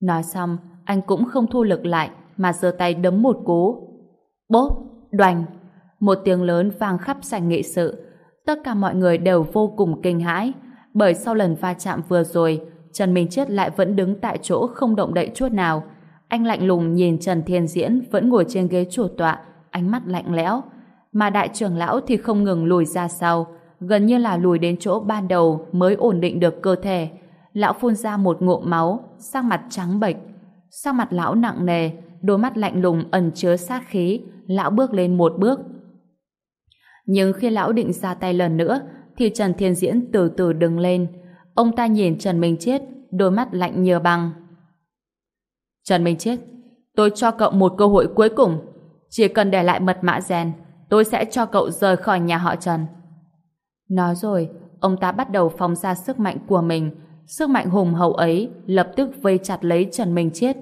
Nói xong, anh cũng không thu lực lại, mà giơ tay đấm một cú. Bốp, đoành, một tiếng lớn vang khắp sảnh nghị sự. Tất cả mọi người đều vô cùng kinh hãi, bởi sau lần va chạm vừa rồi, Trần Minh Chết lại vẫn đứng tại chỗ không động đậy chút nào. Anh lạnh lùng nhìn Trần Thiên Diễn vẫn ngồi trên ghế chủ tọa, ánh mắt lạnh lẽo. Mà đại trưởng lão thì không ngừng lùi ra sau, gần như là lùi đến chỗ ban đầu mới ổn định được cơ thể. Lão phun ra một ngụm máu, sang mặt trắng bệch. Sang mặt lão nặng nề, đôi mắt lạnh lùng ẩn chứa sát khí, lão bước lên một bước. Nhưng khi lão định ra tay lần nữa, thì Trần Thiên Diễn từ từ đứng lên. Ông ta nhìn Trần Minh Chết, đôi mắt lạnh như băng. Trần Minh Chết, tôi cho cậu một cơ hội cuối cùng. Chỉ cần để lại mật mã gen, tôi sẽ cho cậu rời khỏi nhà họ Trần. Nói rồi, ông ta bắt đầu phóng ra sức mạnh của mình. Sức mạnh hùng hậu ấy lập tức vây chặt lấy Trần Minh Chết.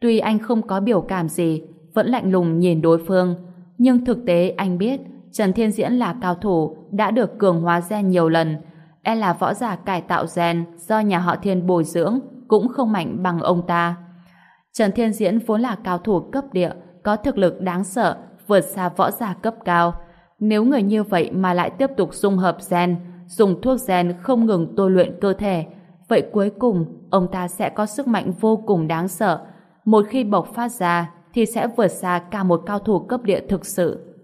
Tuy anh không có biểu cảm gì, vẫn lạnh lùng nhìn đối phương. Nhưng thực tế anh biết Trần Thiên Diễn là cao thủ đã được cường hóa gen nhiều lần e là võ giả cải tạo gen do nhà họ Thiên bồi dưỡng cũng không mạnh bằng ông ta. Trần Thiên Diễn vốn là cao thủ cấp địa, có thực lực đáng sợ, vượt xa võ giả cấp cao. Nếu người như vậy mà lại tiếp tục dung hợp gen, dùng thuốc gen không ngừng tôi luyện cơ thể, vậy cuối cùng ông ta sẽ có sức mạnh vô cùng đáng sợ. Một khi bộc phát ra thì sẽ vượt xa cả một cao thủ cấp địa thực sự.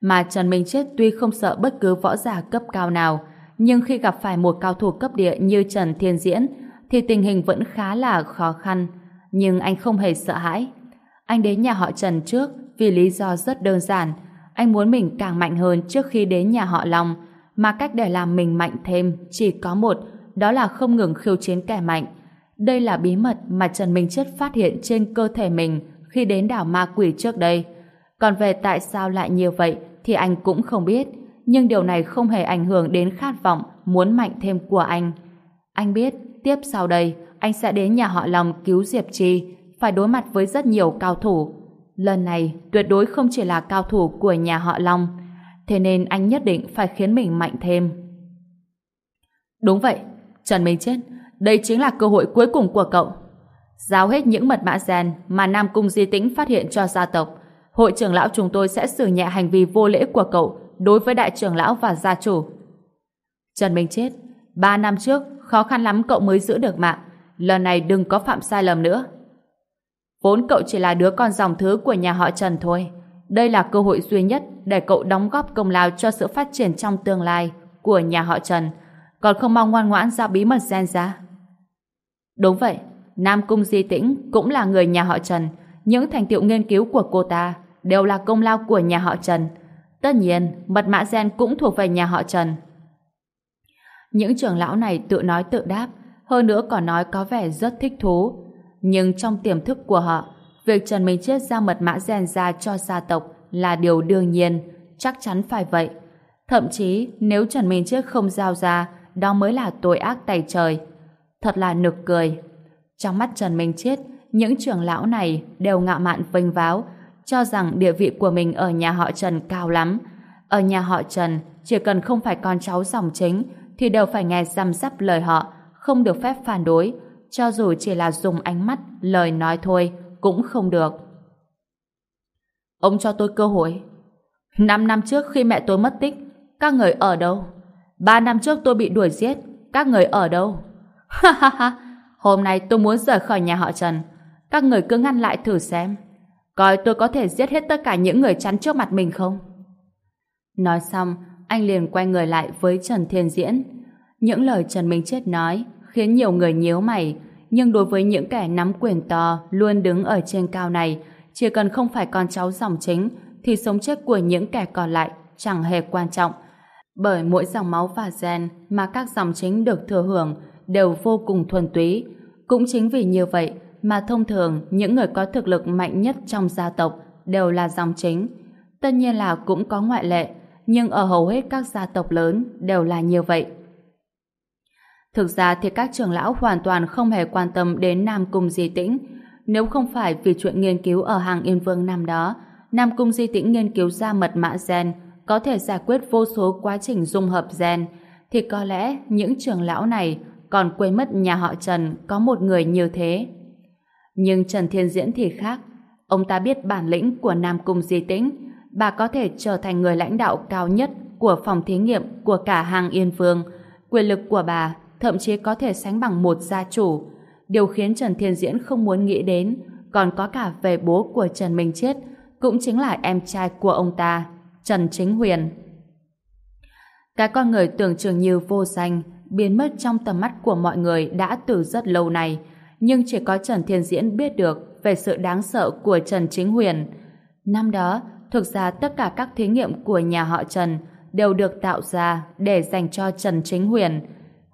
Mà Trần Minh Chết tuy không sợ bất cứ võ giả cấp cao nào, nhưng khi gặp phải một cao thủ cấp địa như Trần Thiên Diễn thì tình hình vẫn khá là khó khăn. Nhưng anh không hề sợ hãi. Anh đến nhà họ Trần trước vì lý do rất đơn giản. Anh muốn mình càng mạnh hơn trước khi đến nhà họ Long mà cách để làm mình mạnh thêm chỉ có một đó là không ngừng khiêu chiến kẻ mạnh. Đây là bí mật mà Trần Minh chất phát hiện trên cơ thể mình khi đến đảo ma quỷ trước đây. Còn về tại sao lại như vậy thì anh cũng không biết nhưng điều này không hề ảnh hưởng đến khát vọng muốn mạnh thêm của anh. Anh biết, tiếp sau đây, anh sẽ đến nhà họ Long cứu Diệp Trì, phải đối mặt với rất nhiều cao thủ. Lần này, tuyệt đối không chỉ là cao thủ của nhà họ Long, thế nên anh nhất định phải khiến mình mạnh thêm. Đúng vậy, Trần Minh Chết, đây chính là cơ hội cuối cùng của cậu. Giao hết những mật mã gen mà Nam Cung Di Tĩnh phát hiện cho gia tộc. Hội trưởng lão chúng tôi sẽ xử nhẹ hành vi vô lễ của cậu đối với đại trưởng lão và gia chủ. Trần Minh chết. Ba năm trước, khó khăn lắm cậu mới giữ được mạng. Lần này đừng có phạm sai lầm nữa. Vốn cậu chỉ là đứa con dòng thứ của nhà họ Trần thôi. Đây là cơ hội duy nhất để cậu đóng góp công lao cho sự phát triển trong tương lai của nhà họ Trần. Còn không mong ngoan ngoãn giao bí mật gen ra. Đúng vậy, Nam Cung Di Tĩnh cũng là người nhà họ Trần. Những thành tiệu nghiên cứu của cô ta đều là công lao của nhà họ Trần. Tất nhiên, mật mã gen cũng thuộc về nhà họ Trần. Những trưởng lão này tự nói tự đáp, hơn nữa còn nói có vẻ rất thích thú. Nhưng trong tiềm thức của họ, việc Trần Minh Chết giao mật mã gen ra cho gia tộc là điều đương nhiên, chắc chắn phải vậy. Thậm chí, nếu Trần Minh Chết không giao ra, đó mới là tội ác tày trời. Thật là nực cười. Trong mắt Trần Minh Chết, những trưởng lão này đều ngạo mạn vinh váo, cho rằng địa vị của mình ở nhà họ Trần cao lắm. Ở nhà họ Trần, chỉ cần không phải con cháu dòng chính, thì đều phải nghe răm rắp lời họ, không được phép phản đối, cho dù chỉ là dùng ánh mắt, lời nói thôi, cũng không được. Ông cho tôi cơ hội. Năm năm trước khi mẹ tôi mất tích, các người ở đâu? Ba năm trước tôi bị đuổi giết, các người ở đâu? Ha ha ha, hôm nay tôi muốn rời khỏi nhà họ Trần. Các người cứ ngăn lại thử xem. Coi tôi có thể giết hết tất cả những người chắn trước mặt mình không? Nói xong, anh liền quay người lại với Trần Thiên Diễn. Những lời Trần Minh Chết nói khiến nhiều người nhíu mày, nhưng đối với những kẻ nắm quyền to luôn đứng ở trên cao này, chỉ cần không phải con cháu dòng chính, thì sống chết của những kẻ còn lại chẳng hề quan trọng. Bởi mỗi dòng máu và gen mà các dòng chính được thừa hưởng đều vô cùng thuần túy. Cũng chính vì như vậy mà thông thường những người có thực lực mạnh nhất trong gia tộc đều là dòng chính. Tất nhiên là cũng có ngoại lệ, nhưng ở hầu hết các gia tộc lớn đều là như vậy. Thực ra thì các trưởng lão hoàn toàn không hề quan tâm đến Nam Cung Di Tĩnh. Nếu không phải vì chuyện nghiên cứu ở hàng Yên Vương năm đó, Nam Cung Di Tĩnh nghiên cứu ra mật mã gen có thể giải quyết vô số quá trình dung hợp gen, thì có lẽ những trưởng lão này còn quên mất nhà họ Trần có một người như thế. Nhưng Trần Thiên Diễn thì khác. Ông ta biết bản lĩnh của Nam Cung Di Tĩnh, bà có thể trở thành người lãnh đạo cao nhất của phòng thí nghiệm của cả hàng Yên Vương. Quyền lực của bà thậm chí có thể sánh bằng một gia chủ. Điều khiến Trần Thiên Diễn không muốn nghĩ đến còn có cả về bố của Trần Minh Chết, cũng chính là em trai của ông ta, Trần Chính Huyền. Cái con người tưởng chừng như vô danh, biến mất trong tầm mắt của mọi người đã từ rất lâu này, nhưng chỉ có Trần Thiên Diễn biết được về sự đáng sợ của Trần Chính Huyền. Năm đó, thực ra tất cả các thí nghiệm của nhà họ Trần đều được tạo ra để dành cho Trần Chính Huyền,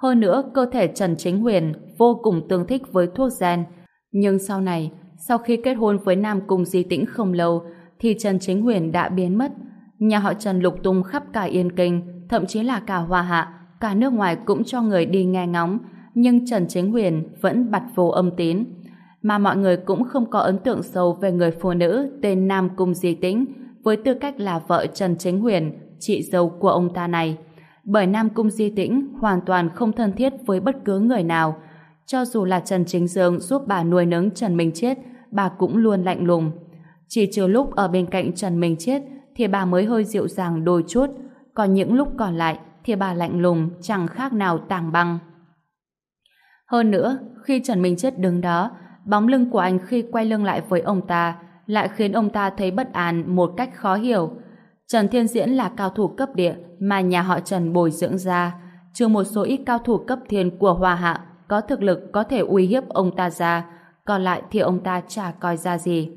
hơn nữa, cơ thể Trần Chính Huyền vô cùng tương thích với thuốc gen. Nhưng sau này, sau khi kết hôn với Nam Cung Di Tĩnh không lâu, thì Trần Chính Huyền đã biến mất. Nhà họ Trần lục tung khắp cả Yên Kinh, thậm chí là cả Hoa Hạ, cả nước ngoài cũng cho người đi nghe ngóng, nhưng Trần Chính Huyền vẫn bặt vô âm tín. Mà mọi người cũng không có ấn tượng sâu về người phụ nữ tên Nam Cung Di Tĩnh, với tư cách là vợ Trần Chính Huyền, chị dâu của ông ta này bởi Nam Cung Di Tĩnh hoàn toàn không thân thiết với bất cứ người nào. Cho dù là Trần Chính Dương giúp bà nuôi nấng Trần Minh Chết, bà cũng luôn lạnh lùng. Chỉ trừ lúc ở bên cạnh Trần Minh Chết thì bà mới hơi dịu dàng đôi chút, còn những lúc còn lại thì bà lạnh lùng chẳng khác nào tàng băng. Hơn nữa, khi Trần Minh Chết đứng đó, bóng lưng của anh khi quay lưng lại với ông ta lại khiến ông ta thấy bất an một cách khó hiểu. Trần Thiên Diễn là cao thủ cấp địa mà nhà họ Trần bồi dưỡng ra, trừ một số ít cao thủ cấp thiên của Hoa Hạ có thực lực có thể uy hiếp ông ta ra, còn lại thì ông ta chả coi ra gì.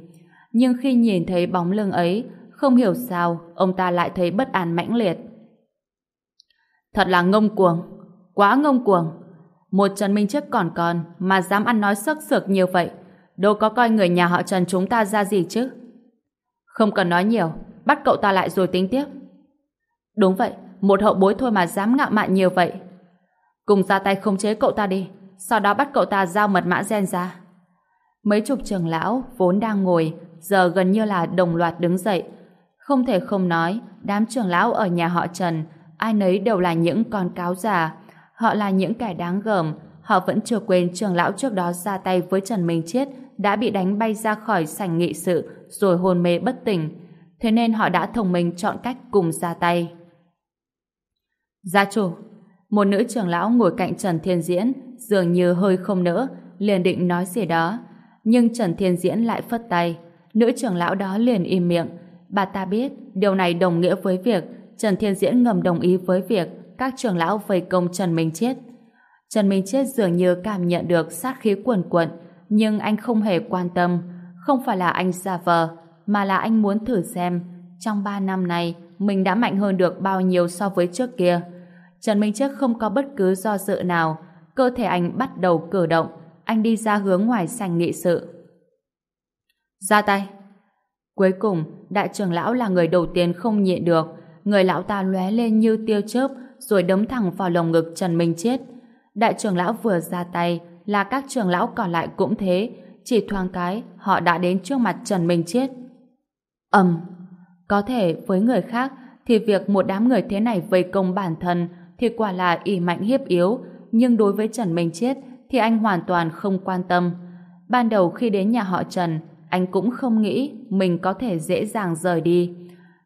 Nhưng khi nhìn thấy bóng lưng ấy, không hiểu sao ông ta lại thấy bất an mãnh liệt. Thật là ngông cuồng, quá ngông cuồng. Một Trần Minh Chức còn còn mà dám ăn nói sắc sược như vậy, đâu có coi người nhà họ Trần chúng ta ra gì chứ. Không cần nói nhiều, bắt cậu ta lại rồi tính tiếp. Đúng vậy, một hậu bối thôi mà dám ngạo mạn nhiều vậy. Cùng ra tay khống chế cậu ta đi, sau đó bắt cậu ta giao mật mã gen ra. Mấy chục trưởng lão vốn đang ngồi, giờ gần như là đồng loạt đứng dậy. Không thể không nói, đám trưởng lão ở nhà họ Trần, ai nấy đều là những con cáo già. Họ là những kẻ đáng gờm, họ vẫn chưa quên trưởng lão trước đó ra tay với Trần Minh Chiết đã bị đánh bay ra khỏi sảnh nghị sự rồi hôn mê bất tỉnh. Thế nên họ đã thông minh chọn cách cùng ra tay. Gia chủ, một nữ trưởng lão ngồi cạnh Trần Thiên Diễn dường như hơi không nỡ, liền định nói gì đó. Nhưng Trần Thiên Diễn lại phất tay. Nữ trưởng lão đó liền im miệng. Bà ta biết điều này đồng nghĩa với việc Trần Thiên Diễn ngầm đồng ý với việc các trưởng lão vây công Trần Minh chết. Trần Minh chết dường như cảm nhận được sát khí cuồn cuộn, nhưng anh không hề quan tâm. Không phải là anh xa vờ, mà là anh muốn thử xem trong 3 năm này mình đã mạnh hơn được bao nhiêu so với trước kia. Trần Minh Chiết không có bất cứ do dự nào, cơ thể anh bắt đầu cử động, anh đi ra hướng ngoài sảnh nghị sự. Ra tay! Cuối cùng, đại trưởng lão là người đầu tiên không nhịn được, người lão ta lóe lên như tiêu chớp rồi đấm thẳng vào lồng ngực Trần Minh Chết. Đại trưởng lão vừa ra tay là các trưởng lão còn lại cũng thế, chỉ thoáng cái họ đã đến trước mặt Trần Minh Chết. Ầm, có thể với người khác thì việc một đám người thế này vây công bản thân thì quả là ỷ mạnh hiếp yếu, nhưng đối với Trần Minh Chết thì anh hoàn toàn không quan tâm. Ban đầu khi đến nhà họ Trần, anh cũng không nghĩ mình có thể dễ dàng rời đi.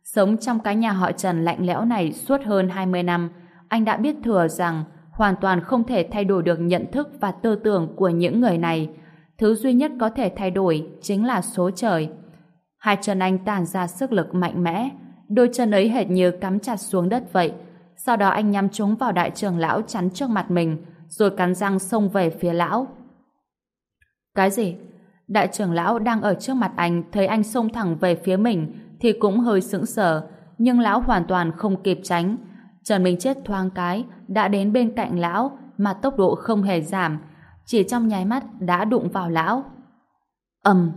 Sống trong cái nhà họ Trần lạnh lẽo này suốt hơn 20 năm, anh đã biết thừa rằng hoàn toàn không thể thay đổi được nhận thức và tư tưởng của những người này. Thứ duy nhất có thể thay đổi chính là số trời. Hai chân anh tàn ra sức lực mạnh mẽ, đôi chân ấy hệt như cắm chặt xuống đất vậy. Sau đó anh nhắm chúng vào đại trưởng lão chắn trước mặt mình, rồi cắn răng xông về phía lão. Cái gì? Đại trưởng lão đang ở trước mặt anh thấy anh xông thẳng về phía mình thì cũng hơi sững sờ, nhưng lão hoàn toàn không kịp tránh. Trần Minh Chết thoáng cái đã đến bên cạnh lão mà tốc độ không hề giảm, chỉ trong nháy mắt đã đụng vào lão. ầm,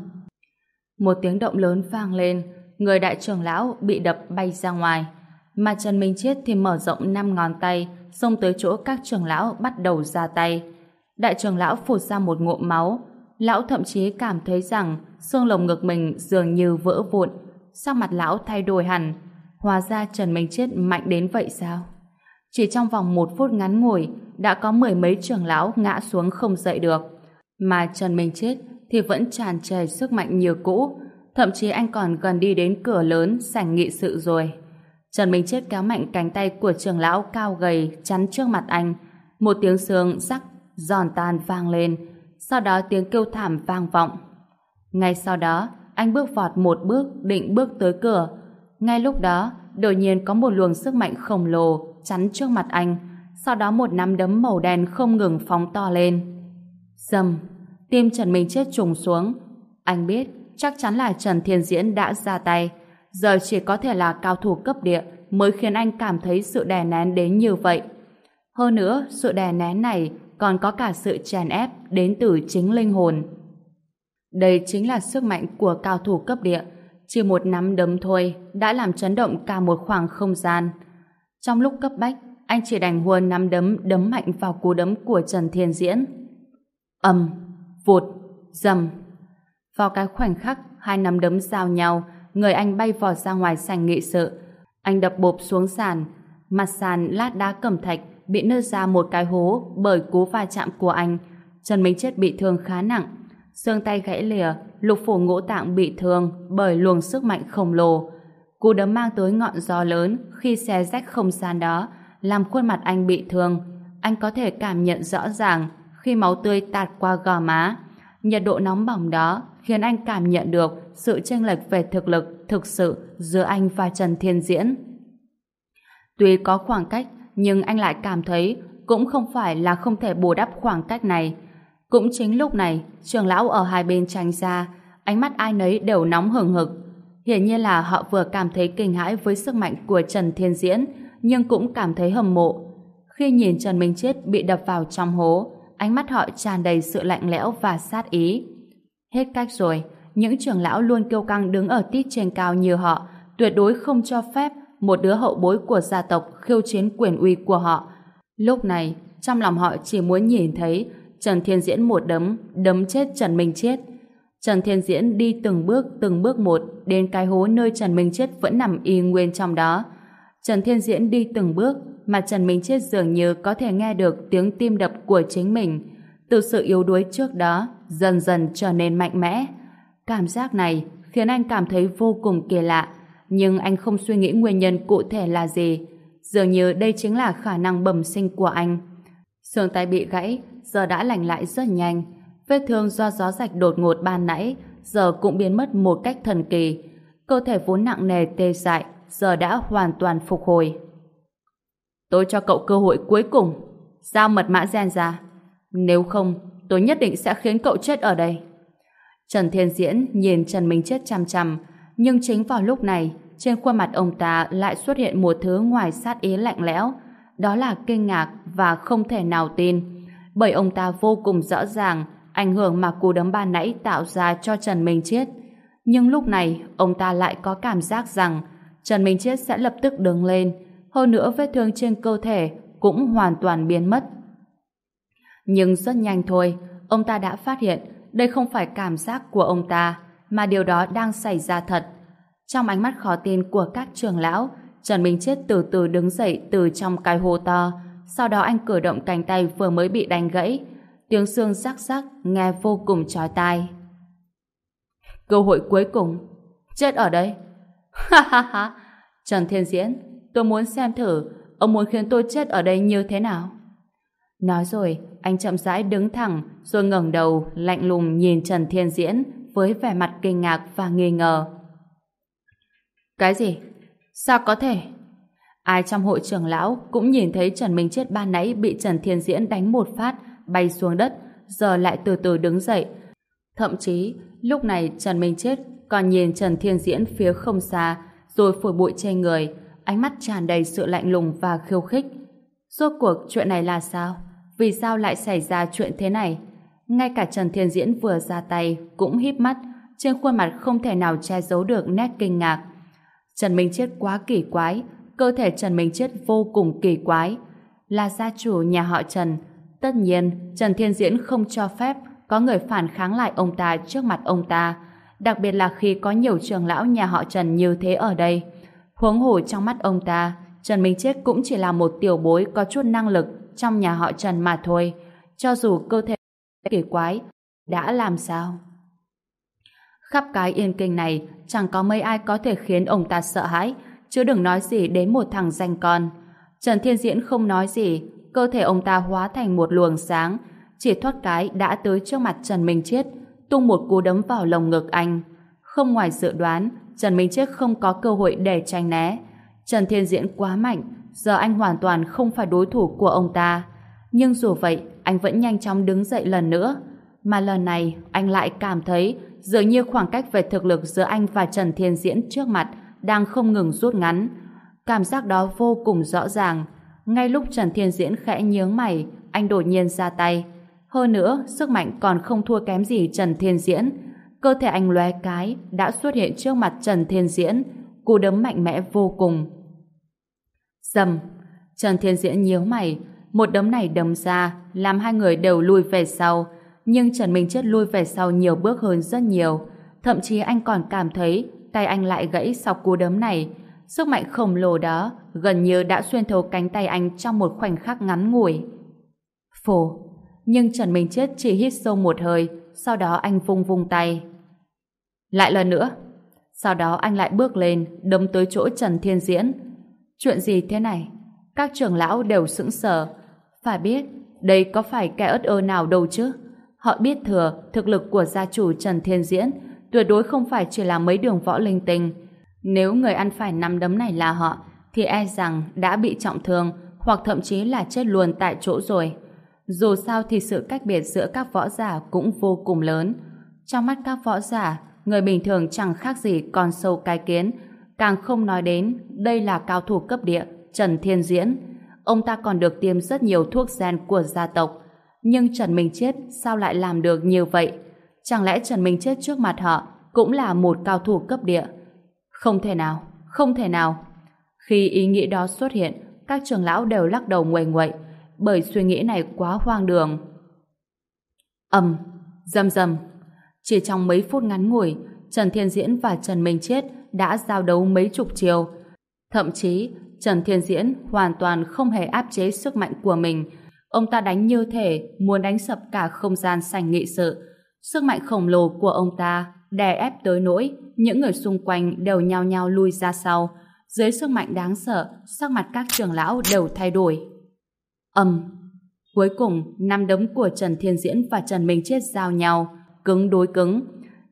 một tiếng động lớn vang lên, người đại trưởng lão bị đập bay ra ngoài, mà Trần Minh Chết thì mở rộng năm ngón tay, xông tới chỗ các trưởng lão bắt đầu ra tay. Đại trưởng lão phụt ra một ngụm máu, lão thậm chí cảm thấy rằng xương lồng ngực mình dường như vỡ vụn, sắc mặt lão thay đổi hẳn. Hóa ra Trần Minh Chết mạnh đến vậy sao? Chỉ trong vòng một phút ngắn ngủi, đã có mười mấy trưởng lão ngã xuống không dậy được. Mà Trần Minh Chết thì vẫn tràn trề sức mạnh như cũ, thậm chí anh còn gần đi đến cửa lớn sảnh nghị sự rồi. Trần Minh Chết kéo mạnh cánh tay của trưởng lão cao gầy chắn trước mặt anh. Một tiếng sương sắc giòn tan vang lên, sau đó tiếng kêu thảm vang vọng. Ngay sau đó, anh bước vọt một bước định bước tới cửa. Ngay lúc đó, đột nhiên có một luồng sức mạnh khổng lồ chắn trước mặt anh, sau đó một nắm đấm màu đen không ngừng phóng to lên. Dầm, tim Trần Minh Chết trùng xuống. Anh biết, chắc chắn là Trần Thiên Diễn đã ra tay. Giờ chỉ có thể là cao thủ cấp địa mới khiến anh cảm thấy sự đè nén đến như vậy. Hơn nữa, sự đè nén này còn có cả sự chèn ép đến từ chính linh hồn. Đây chính là sức mạnh của cao thủ cấp địa. Chỉ một nắm đấm thôi đã làm chấn động cả một khoảng không gian. Trong lúc cấp bách, anh chỉ đành huôn nắm đấm đấm mạnh vào cú đấm của Trần Thiên Diễn. ầm, vụt, dầm. Vào cái khoảnh khắc hai nắm đấm giao nhau, người anh bay vọt ra ngoài sảnh nghị sự. Anh đập bộp xuống sàn, mặt sàn lát đá cẩm thạch bị nứt ra một cái hố bởi cú va chạm của anh. Trần Minh Chết bị thương khá nặng, xương tay gãy lìa, lục phủ ngũ tạng bị thương bởi luồng sức mạnh khổng lồ. Cú đấm mang tới ngọn gió lớn khi xe rách không gian đó, làm khuôn mặt anh bị thương. Anh có thể cảm nhận rõ ràng khi máu tươi tạt qua gò má. Nhiệt độ nóng bỏng đó khiến anh cảm nhận được sự chênh lệch về thực lực thực sự giữa anh và Trần Thiên Diễn. Tuy có khoảng cách, nhưng anh lại cảm thấy cũng không phải là không thể bù đắp khoảng cách này. Cũng chính lúc này, trường lão ở hai bên tranh ra, ánh mắt ai nấy đều nóng hừng hực. Hiển nhiên là họ vừa cảm thấy kinh hãi với sức mạnh của Trần Thiên Diễn, nhưng cũng cảm thấy hâm mộ. Khi nhìn Trần Minh Chết bị đập vào trong hố, ánh mắt họ tràn đầy sự lạnh lẽo và sát ý. Hết cách rồi, những trưởng lão luôn kiêu căng đứng ở tít trên cao như họ, tuyệt đối không cho phép một đứa hậu bối của gia tộc khiêu chiến quyền uy của họ. Lúc này, trong lòng họ chỉ muốn nhìn thấy Trần Thiên Diễn một đấm, đấm chết Trần Minh Chết. Trần Thiên Diễn đi từng bước, từng bước một đến cái hố nơi Trần Minh Chết vẫn nằm y nguyên trong đó. Trần Thiên Diễn đi từng bước mà Trần Minh Chết dường như có thể nghe được tiếng tim đập của chính mình. từ sự yếu đuối trước đó dần dần trở nên mạnh mẽ. Cảm giác này khiến anh cảm thấy vô cùng kỳ lạ, nhưng anh không suy nghĩ nguyên nhân cụ thể là gì. Dường như đây chính là khả năng bẩm sinh của anh. Xương tay bị gãy, giờ đã lành lại rất nhanh. Vết thương do gió rạch đột ngột ban nãy, giờ cũng biến mất một cách thần kỳ. Cơ thể vốn nặng nề tê dại, giờ đã hoàn toàn phục hồi. Tôi cho cậu cơ hội cuối cùng. Giao mật mã gen ra. Nếu không, tôi nhất định sẽ khiến cậu chết ở đây. Trần Thiên Diễn nhìn Trần Minh Chết chăm chăm, nhưng chính vào lúc này, trên khuôn mặt ông ta lại xuất hiện một thứ ngoài sát ý lạnh lẽo, đó là kinh ngạc và không thể nào tin, bởi ông ta vô cùng rõ ràng ảnh hưởng mà cú đấm ban nãy tạo ra cho Trần Minh Chết. Nhưng lúc này, ông ta lại có cảm giác rằng Trần Minh Chết sẽ lập tức đứng lên, hơn nữa vết thương trên cơ thể cũng hoàn toàn biến mất. Nhưng rất nhanh thôi, ông ta đã phát hiện đây không phải cảm giác của ông ta, mà điều đó đang xảy ra thật. Trong ánh mắt khó tin của các trường lão, Trần Minh Chết từ từ đứng dậy từ trong cái hô to, sau đó anh cử động cánh tay vừa mới bị đánh gãy. Tiếng xương rắc rắc nghe vô cùng chói tai. Cơ hội cuối cùng. Chết ở đây. Ha ha ha. Trần Thiên Diễn, tôi muốn xem thử ông muốn khiến tôi chết ở đây như thế nào. Nói rồi, anh chậm rãi đứng thẳng rồi ngẩng đầu lạnh lùng nhìn Trần Thiên Diễn với vẻ mặt kinh ngạc và nghi ngờ. Cái gì? Sao có thể? Ai trong hội trưởng lão cũng nhìn thấy Trần Minh Chết ban nãy bị Trần Thiên Diễn đánh một phát bay xuống đất giờ lại từ từ đứng dậy. Thậm chí lúc này Trần Minh Chết còn nhìn Trần Thiên Diễn phía không xa rồi phổi bụi trên người ánh mắt tràn đầy sự lạnh lùng và khiêu khích. Rốt cuộc chuyện này là sao? Vì sao lại xảy ra chuyện thế này? Ngay cả Trần Thiên Diễn vừa ra tay cũng híp mắt, trên khuôn mặt không thể nào che giấu được nét kinh ngạc. Trần Minh Chết quá kỳ quái, cơ thể Trần Minh Chết vô cùng kỳ quái. Là gia chủ nhà họ Trần, tất nhiên Trần Thiên Diễn không cho phép có người phản kháng lại ông ta trước mặt ông ta, đặc biệt là khi có nhiều trường lão nhà họ Trần như thế ở đây. Huống hồ trong mắt ông ta, Trần Minh Chết cũng chỉ là một tiểu bối có chút năng lực trong nhà họ Trần mà thôi. Cho dù cơ thể kỳ quái, đã làm sao? Khắp cái yên kinh này, chẳng có mấy ai có thể khiến ông ta sợ hãi, chứ đừng nói gì đến một thằng danh con. Trần Thiên Diễn không nói gì, cơ thể ông ta hóa thành một luồng sáng, chỉ thoát cái đã tới trước mặt Trần Minh Chết, tung một cú đấm vào lồng ngực anh. Không ngoài dự đoán, Trần Minh Chết không có cơ hội để tranh né. Trần Thiên Diễn quá mạnh, giờ anh hoàn toàn không phải đối thủ của ông ta. Nhưng dù vậy, anh vẫn nhanh chóng đứng dậy lần nữa. Mà lần này, anh lại cảm thấy dường như khoảng cách về thực lực giữa anh và Trần Thiên Diễn trước mặt đang không ngừng rút ngắn. Cảm giác đó vô cùng rõ ràng. Ngay lúc Trần Thiên Diễn khẽ nhướng mày, anh đột nhiên ra tay. Hơn nữa, sức mạnh còn không thua kém gì Trần Thiên Diễn. Cơ thể anh lóe cái đã xuất hiện trước mặt Trần Thiên Diễn, cú đấm mạnh mẽ vô cùng. Dầm, Trần Thiên Diễn nhíu mày, một đấm này đấm ra, làm hai người đều lùi về sau, nhưng Trần Minh Chết lui về sau nhiều bước hơn rất nhiều. Thậm chí anh còn cảm thấy tay anh lại gãy sau cú đấm này. Sức mạnh khổng lồ đó gần như đã xuyên thấu cánh tay anh trong một khoảnh khắc ngắn ngủi. Phổ! Nhưng Trần Minh Chết chỉ hít sâu một hơi, sau đó anh vung vung tay. Lại lần nữa. Sau đó anh lại bước lên, đấm tới chỗ Trần Thiên Diễn. Chuyện gì thế này? Các trưởng lão đều sững sờ. Phải biết, đây có phải kẻ ớt ơ nào đâu chứ? Họ biết thừa thực lực của gia chủ Trần Thiên Diễn tuyệt đối không phải chỉ là mấy đường võ linh tinh. Nếu người ăn phải năm đấm này là họ, thì e rằng đã bị trọng thương hoặc thậm chí là chết luôn tại chỗ rồi. Dù sao thì sự cách biệt giữa các võ giả cũng vô cùng lớn. Trong mắt các võ giả, người bình thường chẳng khác gì con sâu cái kiến, càng không nói đến đây là cao thủ cấp địa Trần Thiên Diễn. Ông ta còn được tiêm rất nhiều thuốc gen của gia tộc, nhưng Trần Minh Chết sao lại làm được như vậy? Chẳng lẽ Trần Minh Chết trước mặt họ cũng là một cao thủ cấp địa? Không thể nào, không thể nào. Khi ý nghĩ đó xuất hiện, các trưởng lão đều lắc đầu nguầy nguậy, bởi suy nghĩ này quá hoang đường. ầm, dầm dầm. Chỉ trong mấy phút ngắn ngủi, Trần Thiên Diễn và Trần Minh Chết đã giao đấu mấy chục chiều. Thậm chí, Trần Thiên Diễn hoàn toàn không hề áp chế sức mạnh của mình, Ông ta đánh như thể muốn đánh sập cả không gian sành nghị sự. Sức mạnh khổng lồ của ông ta đè ép tới nỗi những người xung quanh đều nhao nhao lui ra sau. Dưới sức mạnh đáng sợ, sắc mặt các trưởng lão đều thay đổi. Âm. Cuối cùng, năm đấm của Trần Thiên Diễn và Trần Minh Chết giao nhau, cứng đối cứng.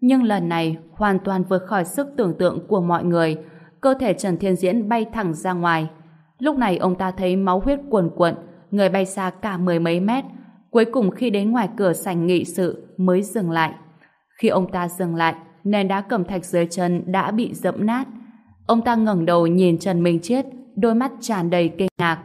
Nhưng lần này hoàn toàn vượt khỏi sức tưởng tượng của mọi người. Cơ thể Trần Thiên Diễn bay thẳng ra ngoài. Lúc này ông ta thấy máu huyết cuồn cuộn, người bay xa cả mười mấy mét. Cuối cùng khi đến ngoài cửa sảnh nghị sự mới dừng lại. Khi ông ta dừng lại, nền đá cẩm thạch dưới chân đã bị dẫm nát. Ông ta ngẩng đầu nhìn Trần Minh Chết, đôi mắt tràn đầy kinh ngạc.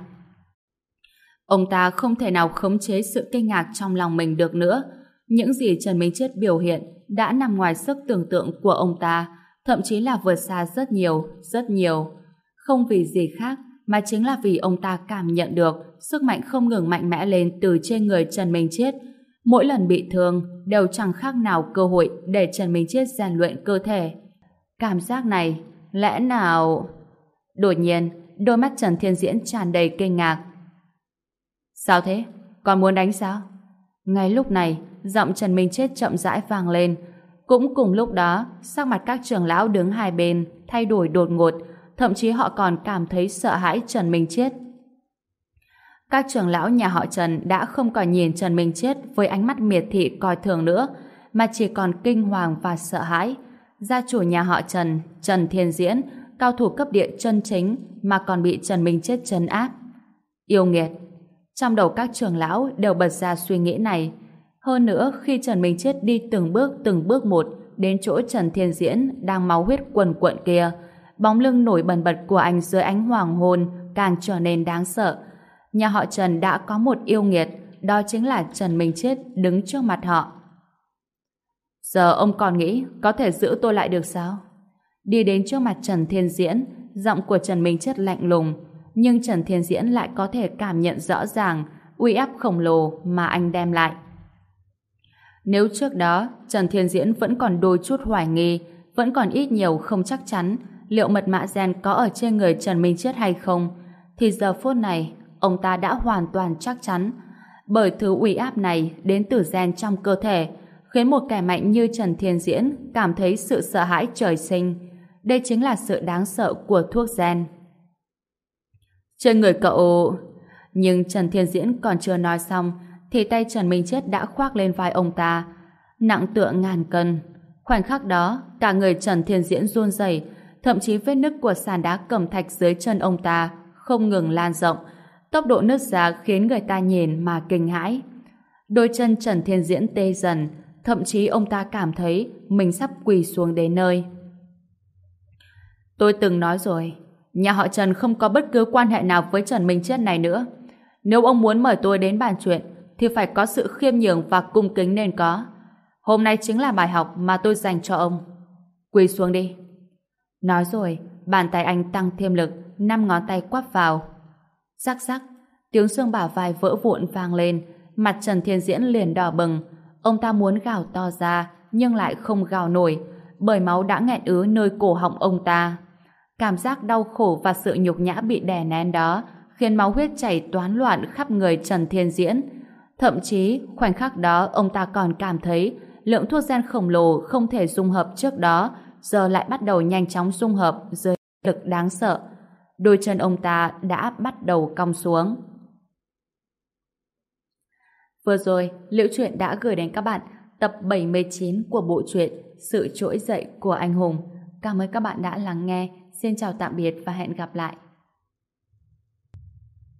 Ông ta không thể nào khống chế sự kinh ngạc trong lòng mình được nữa. Những gì Trần Minh Chết biểu hiện đã nằm ngoài sức tưởng tượng của ông ta, thậm chí là vượt xa rất nhiều, rất nhiều. Không vì gì khác, mà chính là vì ông ta cảm nhận được sức mạnh không ngừng mạnh mẽ lên từ trên người Trần Minh Chết. Mỗi lần bị thương đều chẳng khác nào cơ hội để Trần Minh Chết rèn luyện cơ thể. Cảm giác này, lẽ nào... Đột nhiên, đôi mắt Trần Thiên Diễn tràn đầy kinh ngạc. Sao thế? Còn muốn đánh sao? Ngay lúc này, giọng Trần Minh Chết chậm rãi vang lên. Cũng cùng lúc đó, sắc mặt các trưởng lão đứng hai bên thay đổi đột ngột, thậm chí họ còn cảm thấy sợ hãi Trần Minh Chết. Các trưởng lão nhà họ Trần đã không còn nhìn Trần Minh Chết với ánh mắt miệt thị coi thường nữa, mà chỉ còn kinh hoàng và sợ hãi. Gia chủ nhà họ Trần, Trần Thiên Diễn, cao thủ cấp địa chân chính mà còn bị Trần Minh Chết trấn áp. Yêu nghiệt. Trong đầu các trưởng lão đều bật ra suy nghĩ này. Hơn nữa, khi Trần Minh Chết đi từng bước từng bước một đến chỗ Trần Thiên Diễn đang máu huyết quần quận kia, bóng lưng nổi bần bật của anh dưới ánh hoàng hôn càng trở nên đáng sợ. Nhà họ Trần đã có một yêu nghiệt, đó chính là Trần Minh Chết đứng trước mặt họ. Giờ ông còn nghĩ có thể giữ tôi lại được sao? Đi đến trước mặt Trần Thiên Diễn, giọng của Trần Minh Chết lạnh lùng, nhưng Trần Thiên Diễn lại có thể cảm nhận rõ ràng uy áp khổng lồ mà anh đem lại. Nếu trước đó Trần Thiên Diễn vẫn còn đôi chút hoài nghi, vẫn còn ít nhiều không chắc chắn liệu mật mã gen có ở trên người Trần Minh Chết hay không, thì giờ phút này ông ta đã hoàn toàn chắc chắn. Bởi thứ uy áp này đến từ gen trong cơ thể, khiến một kẻ mạnh như Trần Thiên Diễn cảm thấy sự sợ hãi trời sinh. Đây chính là sự đáng sợ của thuốc gen. Trên người cậu... Nhưng Trần Thiên Diễn còn chưa nói xong, thì tay Trần Minh Chết đã khoác lên vai ông ta. Nặng tựa ngàn cân. Khoảnh khắc đó, cả người Trần Thiên Diễn run rẩy thậm chí vết nứt của sàn đá cẩm thạch dưới chân ông ta không ngừng lan rộng, tốc độ nứt ra khiến người ta nhìn mà kinh hãi. Đôi chân Trần Thiên Diễn tê dần, thậm chí ông ta cảm thấy mình sắp quỳ xuống đến nơi. Tôi từng nói rồi, nhà họ Trần không có bất cứ quan hệ nào với Trần Minh Chết này nữa. Nếu ông muốn mời tôi đến bàn chuyện, thì phải có sự khiêm nhường và cung kính nên có. Hôm nay chính là bài học mà tôi dành cho ông. Quỳ xuống đi. Nói rồi, bàn tay anh tăng thêm lực, năm ngón tay quắp vào. Rắc rắc, tiếng xương bả vai vỡ vụn vang lên, mặt Trần Thiên Diễn liền đỏ bừng. Ông ta muốn gào to ra, nhưng lại không gào nổi, bởi máu đã nghẹn ứ nơi cổ họng ông ta. Cảm giác đau khổ và sự nhục nhã bị đè nén đó khiến máu huyết chảy toán loạn khắp người Trần Thiên Diễn. Thậm chí, khoảnh khắc đó ông ta còn cảm thấy lượng thuốc gen khổng lồ không thể dung hợp trước đó giờ lại bắt đầu nhanh chóng dung hợp dưới lực đáng sợ. Đôi chân ông ta đã bắt đầu cong xuống. Vừa rồi, Liễu Chuyện đã gửi đến các bạn tập 79 của bộ truyện Sự trỗi dậy của anh hùng. Cảm ơn các bạn đã lắng nghe. Xin chào tạm biệt và hẹn gặp lại.